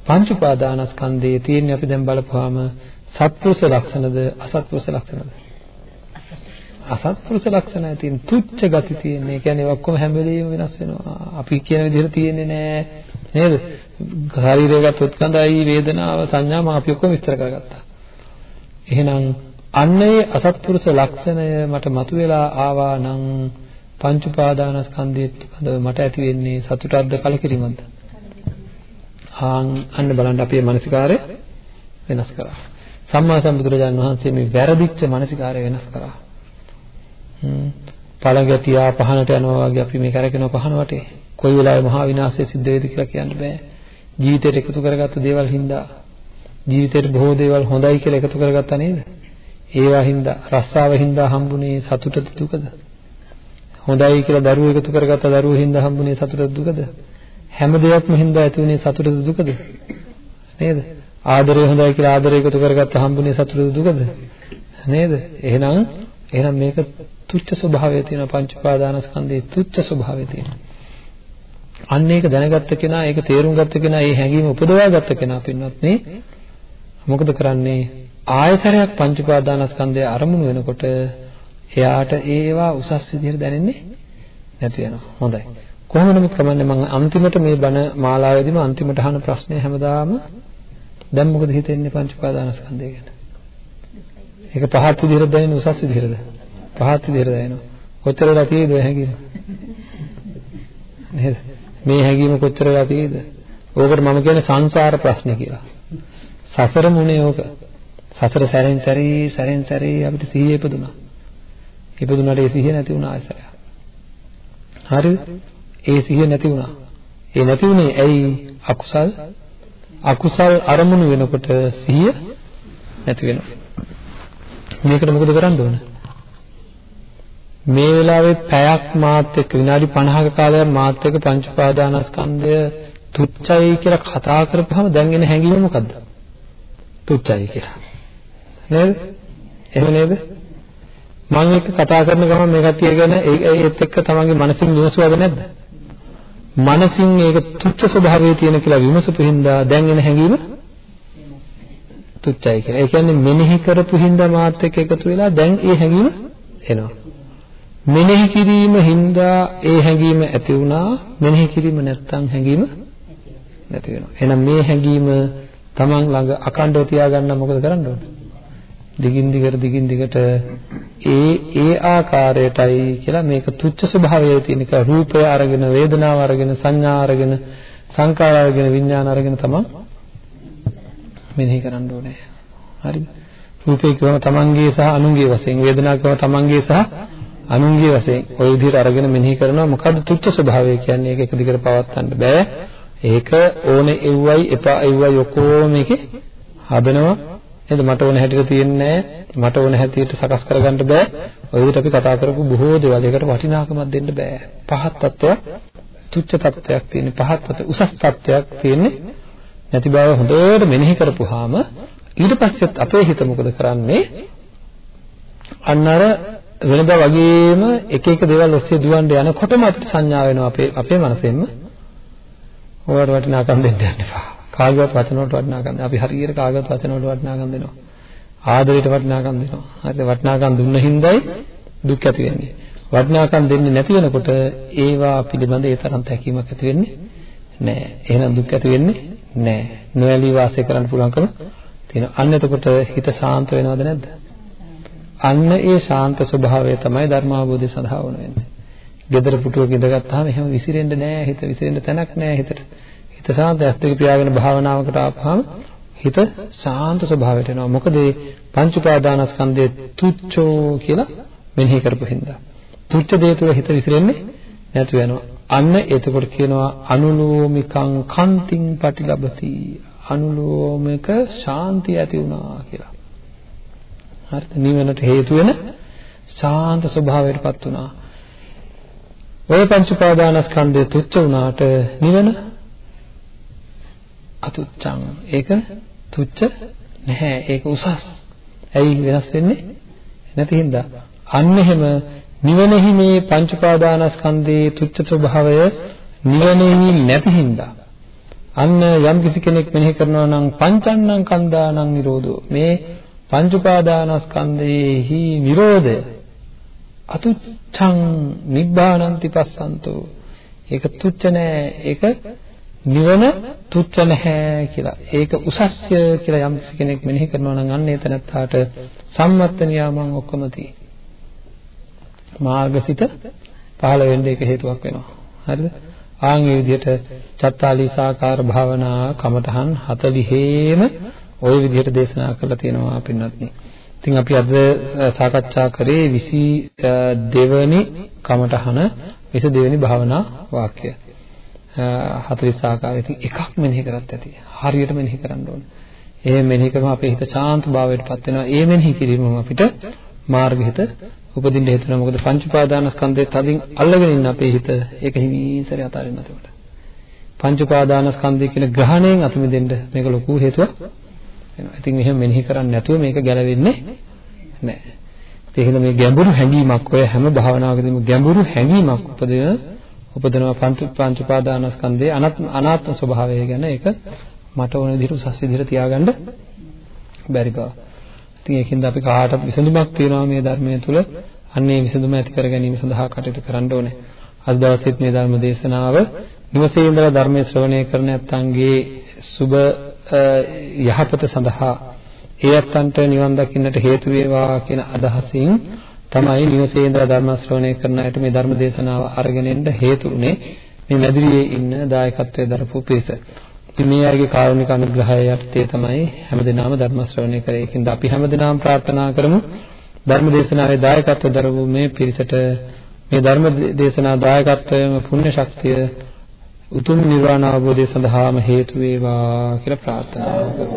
පංච උපාදානස්කන්ධයේ තියෙන අපි දැන් බලපුවාම සත්පුරුෂ ලක්ෂණද අසත්පුරුෂ ලක්ෂණද? අසත්පුරුෂ ලක්ෂණ තියෙන තුච්ච ගති තියෙන. ඒ කියන්නේ ඔක්කොම හැම වෙලෙම වෙනස් වෙනවා. අපි කියන විදිහට තියෙන්නේ නෑ. නේද? ශරීරය ගත්තොත් කඳයි වේදනාව සංඥා මම අපි ඔක්කොම විස්තර කරගත්තා. එහෙනම් අන්න ඒ අසත්පුරුෂ ලක්ෂණය මට මතුවලා ආවා නම් පංච උපාදානස්කන්ධය පිළිබඳව මට ඇති වෙන්නේ සතුටක්ද කලකිරීමක්ද? ආන් අන්න බලන්න අපේ මානසිකාරය වෙනස් කරා. සම්මා සම්බුදුරජාණන් වහන්සේ මේ වැරදිච්ච මානසිකාරය වෙනස් කරා. හ්ම් පළඟැටියා පහනට යනවා වගේ අපි මේ කරකින පහන වටේ කොයි වෙලාවෙ මහා විනාශය සිද්ධ වෙයිද කියලා කියන්න බෑ. ජීවිතයට එකතු කරගත්ත දේවල් හින්දා ජීවිතේට බොහෝ දේවල් හොඳයි කියලා එකතු කරගත්තා නේද? ඒවා හින්දා රස්සාව හින්දා හම්බුනේ සතුටද දුකද? හොඳයි කියලා දරුවෝ එකතු කරගත්ත දරුවෝ හින්දා හම්බුනේ සතුටද දුකද? හැම දෙයක්ම හින්දා ඇති වුනේ සතුටද දුකද? නේද? ආදරය හොඳයි කියලා ආදරය එකතු කරගත්ත හම්බුනේ සතුටද දුකද? නේද? එහෙනම් එහෙනම් මේක තුච්ච ස්වභාවය තියෙන පංච උපාදානස්කන්ධයේ තුච්ච ස්වභාවය තියෙනවා. අන්න ඒක දැනගත්ත කෙනා ඒක තේරුම් ගත්ත කෙනා ඒ හැඟීම උපදවා ගත්ත කෙනා පින්වත් නේ මොකද කරන්නේ ආයතරයක් පංච උපාදානස්කන්ධය අරමුණු වෙනකොට එයාට ඒවා උසස් විදිහට දැනෙන්නේ නැති වෙනවා. හොඳයි. කොහොම නමුත් කමන්නේ මම අන්තිමට මේ බණ මාලාවේදීම අන්තිමට අහන ප්‍රශ්නේ හැමදාම දැන් මොකද හිතෙන්නේ පංච උපාදානස්කන්ධය ගැන? ඒක පහත් විදිහට දැනෙන උසස් විදිහටද? පහත් විදිහට දැනෙනවා. කොච්චර වෙලා තියෙද ඔය හැඟීම? නේද? මේ හැඟීම කොච්චර වෙලා තියෙද? ඕකට මම කියන්නේ සංසාර ප්‍රශ්න කියලා. සසර මුනේ ඕක. සසර සැරෙන් සැරේ සැරෙන් සැරේ අපිට සිහිය ඉපදුනා. ඉපදුනාට ඒ සිහිය නැති වුණා ආයසරය. හරිද? ඒ සිහිය නැති වුණා. ඒ නැති වුණේ ඇයි? අකුසල් අකුසල් අරමුණු වෙනකොට සිහිය නැති වෙනවා. මේකට මොකද කරන්න ඕන? මේ වෙලාවේ පැයක් මාත් එක්ක විනාඩි 50ක කාලයක් මාත් එක්ක පංච පාදානස්කන්ධය තුච්චයි කියලා කතා කරපුවම දැන් එන හැඟීම මොකද්ද? තුච්චයි කියලා. නේද? එහෙම නේද? මම එක්ක කතා කරන ගමන් මේ කට්ටිය ගැන ඒත් එක්ක තමන්ගේ මනසින් විමසුවද නැද්ද? මනසින් ඒක තුච්ච ස්වභාවයේ තියෙන කියලා විමසපු හින්දා දැන් එන හැඟීම තුච්චයි කියලා. ඒ කියන්නේ මෙනෙහි කරපු හින්දා මාත් එක්ක එකතු වෙලා දැන් ඒ හැඟීම එනවා. මෙනෙහි කිරීම හින්දා ඒ හැඟීම ඇති වුණා. මෙනෙහි කිරීම නැත්තම් හැඟීම නැති වෙනවා. එහෙනම් මේ හැඟීම තමන් ළඟ අකණ්ඩව තියාගන්න මොකද කරන්න ඕනේ? දිගින් දිගට දිගින් දිගට ඒ ඒ ආකාරයටයි කියලා මේක තුච්ච ස්වභාවයයි තියෙන එක. රූපය අරගෙන වේදනාව අරගෙන සංඥා අරගෙන සංකාර අරගෙන විඥාන අරගෙන තමයි මෙනෙහි කරන්න ඕනේ. හරිද? රූපේ කියවම තමන්ගේ සහ අනුන්ගේ වශයෙන් වේදනාව කියවම තමන්ගේ සහ අනුන්ගේ වශයෙන්. ওই විදිහට අරගෙන මෙනෙහි කරනවා. මොකද්ද තුච්ච ස්වභාවය කියන්නේ? ඒක එක දිගට පවත්වන්න බෑ. ඒක ඕනේ එව්වයි එපා එව්වයි ඔක්කොම මේකේ හදනවා. නේද? මට ඕන හැටියට තියෙන්නේ මට ඕන හැටියට සකස් කරගන්න බෑ. ඔය විදිහට අපි කතා කරපු බොහෝ දේවල් ඒකට වටිනාකමක් දෙන්න බෑ. පහත් තත්ත්වයක් තුච්ච තත්ත්වයක් තියෙන පහත් තත්ත්ව උසස් තත්ත්වයක් තියෙන්නේ. නැති බව හොඳට මෙනෙහි කරපුවාම ඊට පස්සෙත් අපේ හිත මොකද කරන්නේ? අන්න අර වෙනදා වගේම එක එක දේවල් ඔස්සේ දුවන්න යනකොටම අපිට සංඥා වෙනවා අපේ අපේ මනසෙන්ම. ඔයාලට වටිනාකම් දෙන්න යන්න එපා. කාගේවත් වචන වලට වටිනාකම් දෙන්න. අපි හරියට කාගේවත් වචන වලට වටිනාකම් දෙනවා. ආදරයට වටිනාකම් දෙනවා. හරිද? වටිනාකම් දුන්න හින්දායි දුක් ඇති වෙන්නේ. වටිනාකම් දෙන්නේ නැති වෙනකොට ඒවා පිළිබඳ ඒ තරම් තැකීමක් ඇති වෙන්නේ නැහැ. එහෙනම් දුක් ඇති වෙන්නේ නැහැ. නොඇලී වාසය කරන්න පුළුවන්කම තියෙනවා. අන්න එතකොට හිත ශාන්ත වෙනවද නැද්ද? අන්න ඒ ශාන්ත ස්වභාවය තමයි ධර්මාවබෝධය සඳහා වුණ වෙන්නේ. gedara පුටුවක ඉඳගත්තාම එහෙම විසිරෙන්න නෑ හිත විසිරෙන්න තැනක් නෑ හිතට. හිත ශාන්ත ඇස් දෙක පියාගෙන භාවනාවකට ආපහම හිත ශාන්ත ස්වභාවයට එනවා. මොකද මේ පංච උපාදානස්කන්ධයේ තුච්චෝ කියලා මෙනෙහි කරපු හින්දා. තුච්ච දේ තුල හිත විසිරෙන්නේ නැතු වෙනවා. අන්න එතකොට කියනවා අනුලෝමිකං කන්තිං පටිලබති. අනුලෝමික ශාන්තිය ඇති වුණා කියලා. හරිද? නිවනට හේතු වෙන ශාන්ත ස්වභාවයටපත් වුණා. ඔය පංච උපාදානස්කන්ධය තුච්ච වුණාට නිවන අතුච්චං. ඒක තුච්ච නැහැ. ඒක උසස්. ඇයි වෙනස් වෙන්නේ? නැති හින්දා. අන්න එහෙම නිවනෙහි මේ පංච උපාදානස්කන්ධයේ තුච්ච ස්වභාවය නිවනෙහි නැති හින්දා අන්න යම් කිසි කෙනෙක් මෙනෙහි කරනවා නම් පංචන්නං කන්දානං නිරෝධෝ මේ පංච උපාදානස්කන්ධයේහි නිරෝධය අතුච්ඡං නිබ්බානන්ති පස්සන්තෝ ඒක තුච්ච නෑ ඒක නිවන තුච්ච නැහැ කියලා ඒක උසස්ය කියලා යම් කෙනෙක් මෙනෙහි කරනවා නම් අන්න එතනත්තාට සම්මත්ත නියාමං ඔක්කොම තියෙයි මාර්ගසිත පහළ වෙන්න ඒක හේතුවක් වෙනවා හරිද ආන් මේ විදිහට චත්තාලීසාකාර භාවනා කමඨහන් 40ෙම ওই විදිහට දේශනා කරලා තියෙනවා පින්වත්නි. ඉතින් අපි අද සාකච්ඡා කරේ 22 වෙනි කමඨහන 22 වෙනි භාවනා වාක්‍ය. 40 ආකාරය. ඉතින් එකක් මෙනෙහි කරත් ඇති. හරියට මෙනෙහි කරන්න ඕනේ. ඒ මෙනෙහි කරම අපේ හිත ශාන්ත භාවයටපත් වෙනවා. ඒ මෙනෙහි කිරීමම අපිට මාර්ගහිත උපදින්න හේතු වෙනවා. මොකද පංච උපාදානස්කන්ධයේ තදින් අල්ලගෙන ඉන්න අපේ හිත ඒක හිමීසරේ අතාරින්න එතකොට. පංච උපාදානස්කන්ධය කියන ග්‍රහණයෙන් අත මිදෙන්න මේක ලොකු හේතුවක් වෙනවා. ඉතින් මෙහෙම මෙනෙහි කරන්නේ නැතුව මේක ගැලවෙන්නේ නැහැ. ඒ හින්දා මේ ගැඹුරු හැඟීමක් ඔය හැම භාවනාවකදීම ගැඹුරු හැඟීමක් උපදින උපදිනවා පංච පංච උපාදානස්කන්ධයේ අනාත්ම ස්වභාවය ගැන ඒක මට ඕන විදිහට උසස් විදිහට තියාගන්න බැරි බව. ඉතින් ඒකින්ද අපි කාටත් විසඳුමක් තියනවා මේ ධර්මයේ තුල අන්නේ විසඳුම ඇති කර ගැනීම සඳහා කටයුතු කරන්න ඕනේ. අද දවසේත් මේ ධර්ම දේශනාව නිවසේ ඉඳලා ධර්මයේ ශ්‍රවණය කරන නැත්නම්ගේ සුබ යහපත සඳහා ඒ අත්තන්ට නිවන් දකින්නට හේතු වේවා කියන අදහසින් තමයි නිවසේ ඉඳලා ධර්ම ශ්‍රවණය කරන අයට මේ ධර්ම දේශනාව අරගෙන එන්න හේතු උනේ මේ මැදිරියේ ඉන්න දායකත්වයේ දරපු පිරිස. ඉතින් මේ අයගේ කාරුණික අනුග්‍රහය යටතේ තමයි හැමදෙනාම ධර්ම ශ්‍රවණය කරේ. ඒකින්ද අපි හැමදෙනාම ප්‍රාර්ථනා කරමු ධර්ම දේශනාවේ දායකත්ව දරපු මේ පිරිසට මේ ධර්ම දේශනා දායකත්වයේම පුණ්‍ය ශක්තිය උතුම් නිර්වාණ අවබෝධය සඳහාම හේතු වේවා කියලා ප්‍රාර්ථනා කරමු.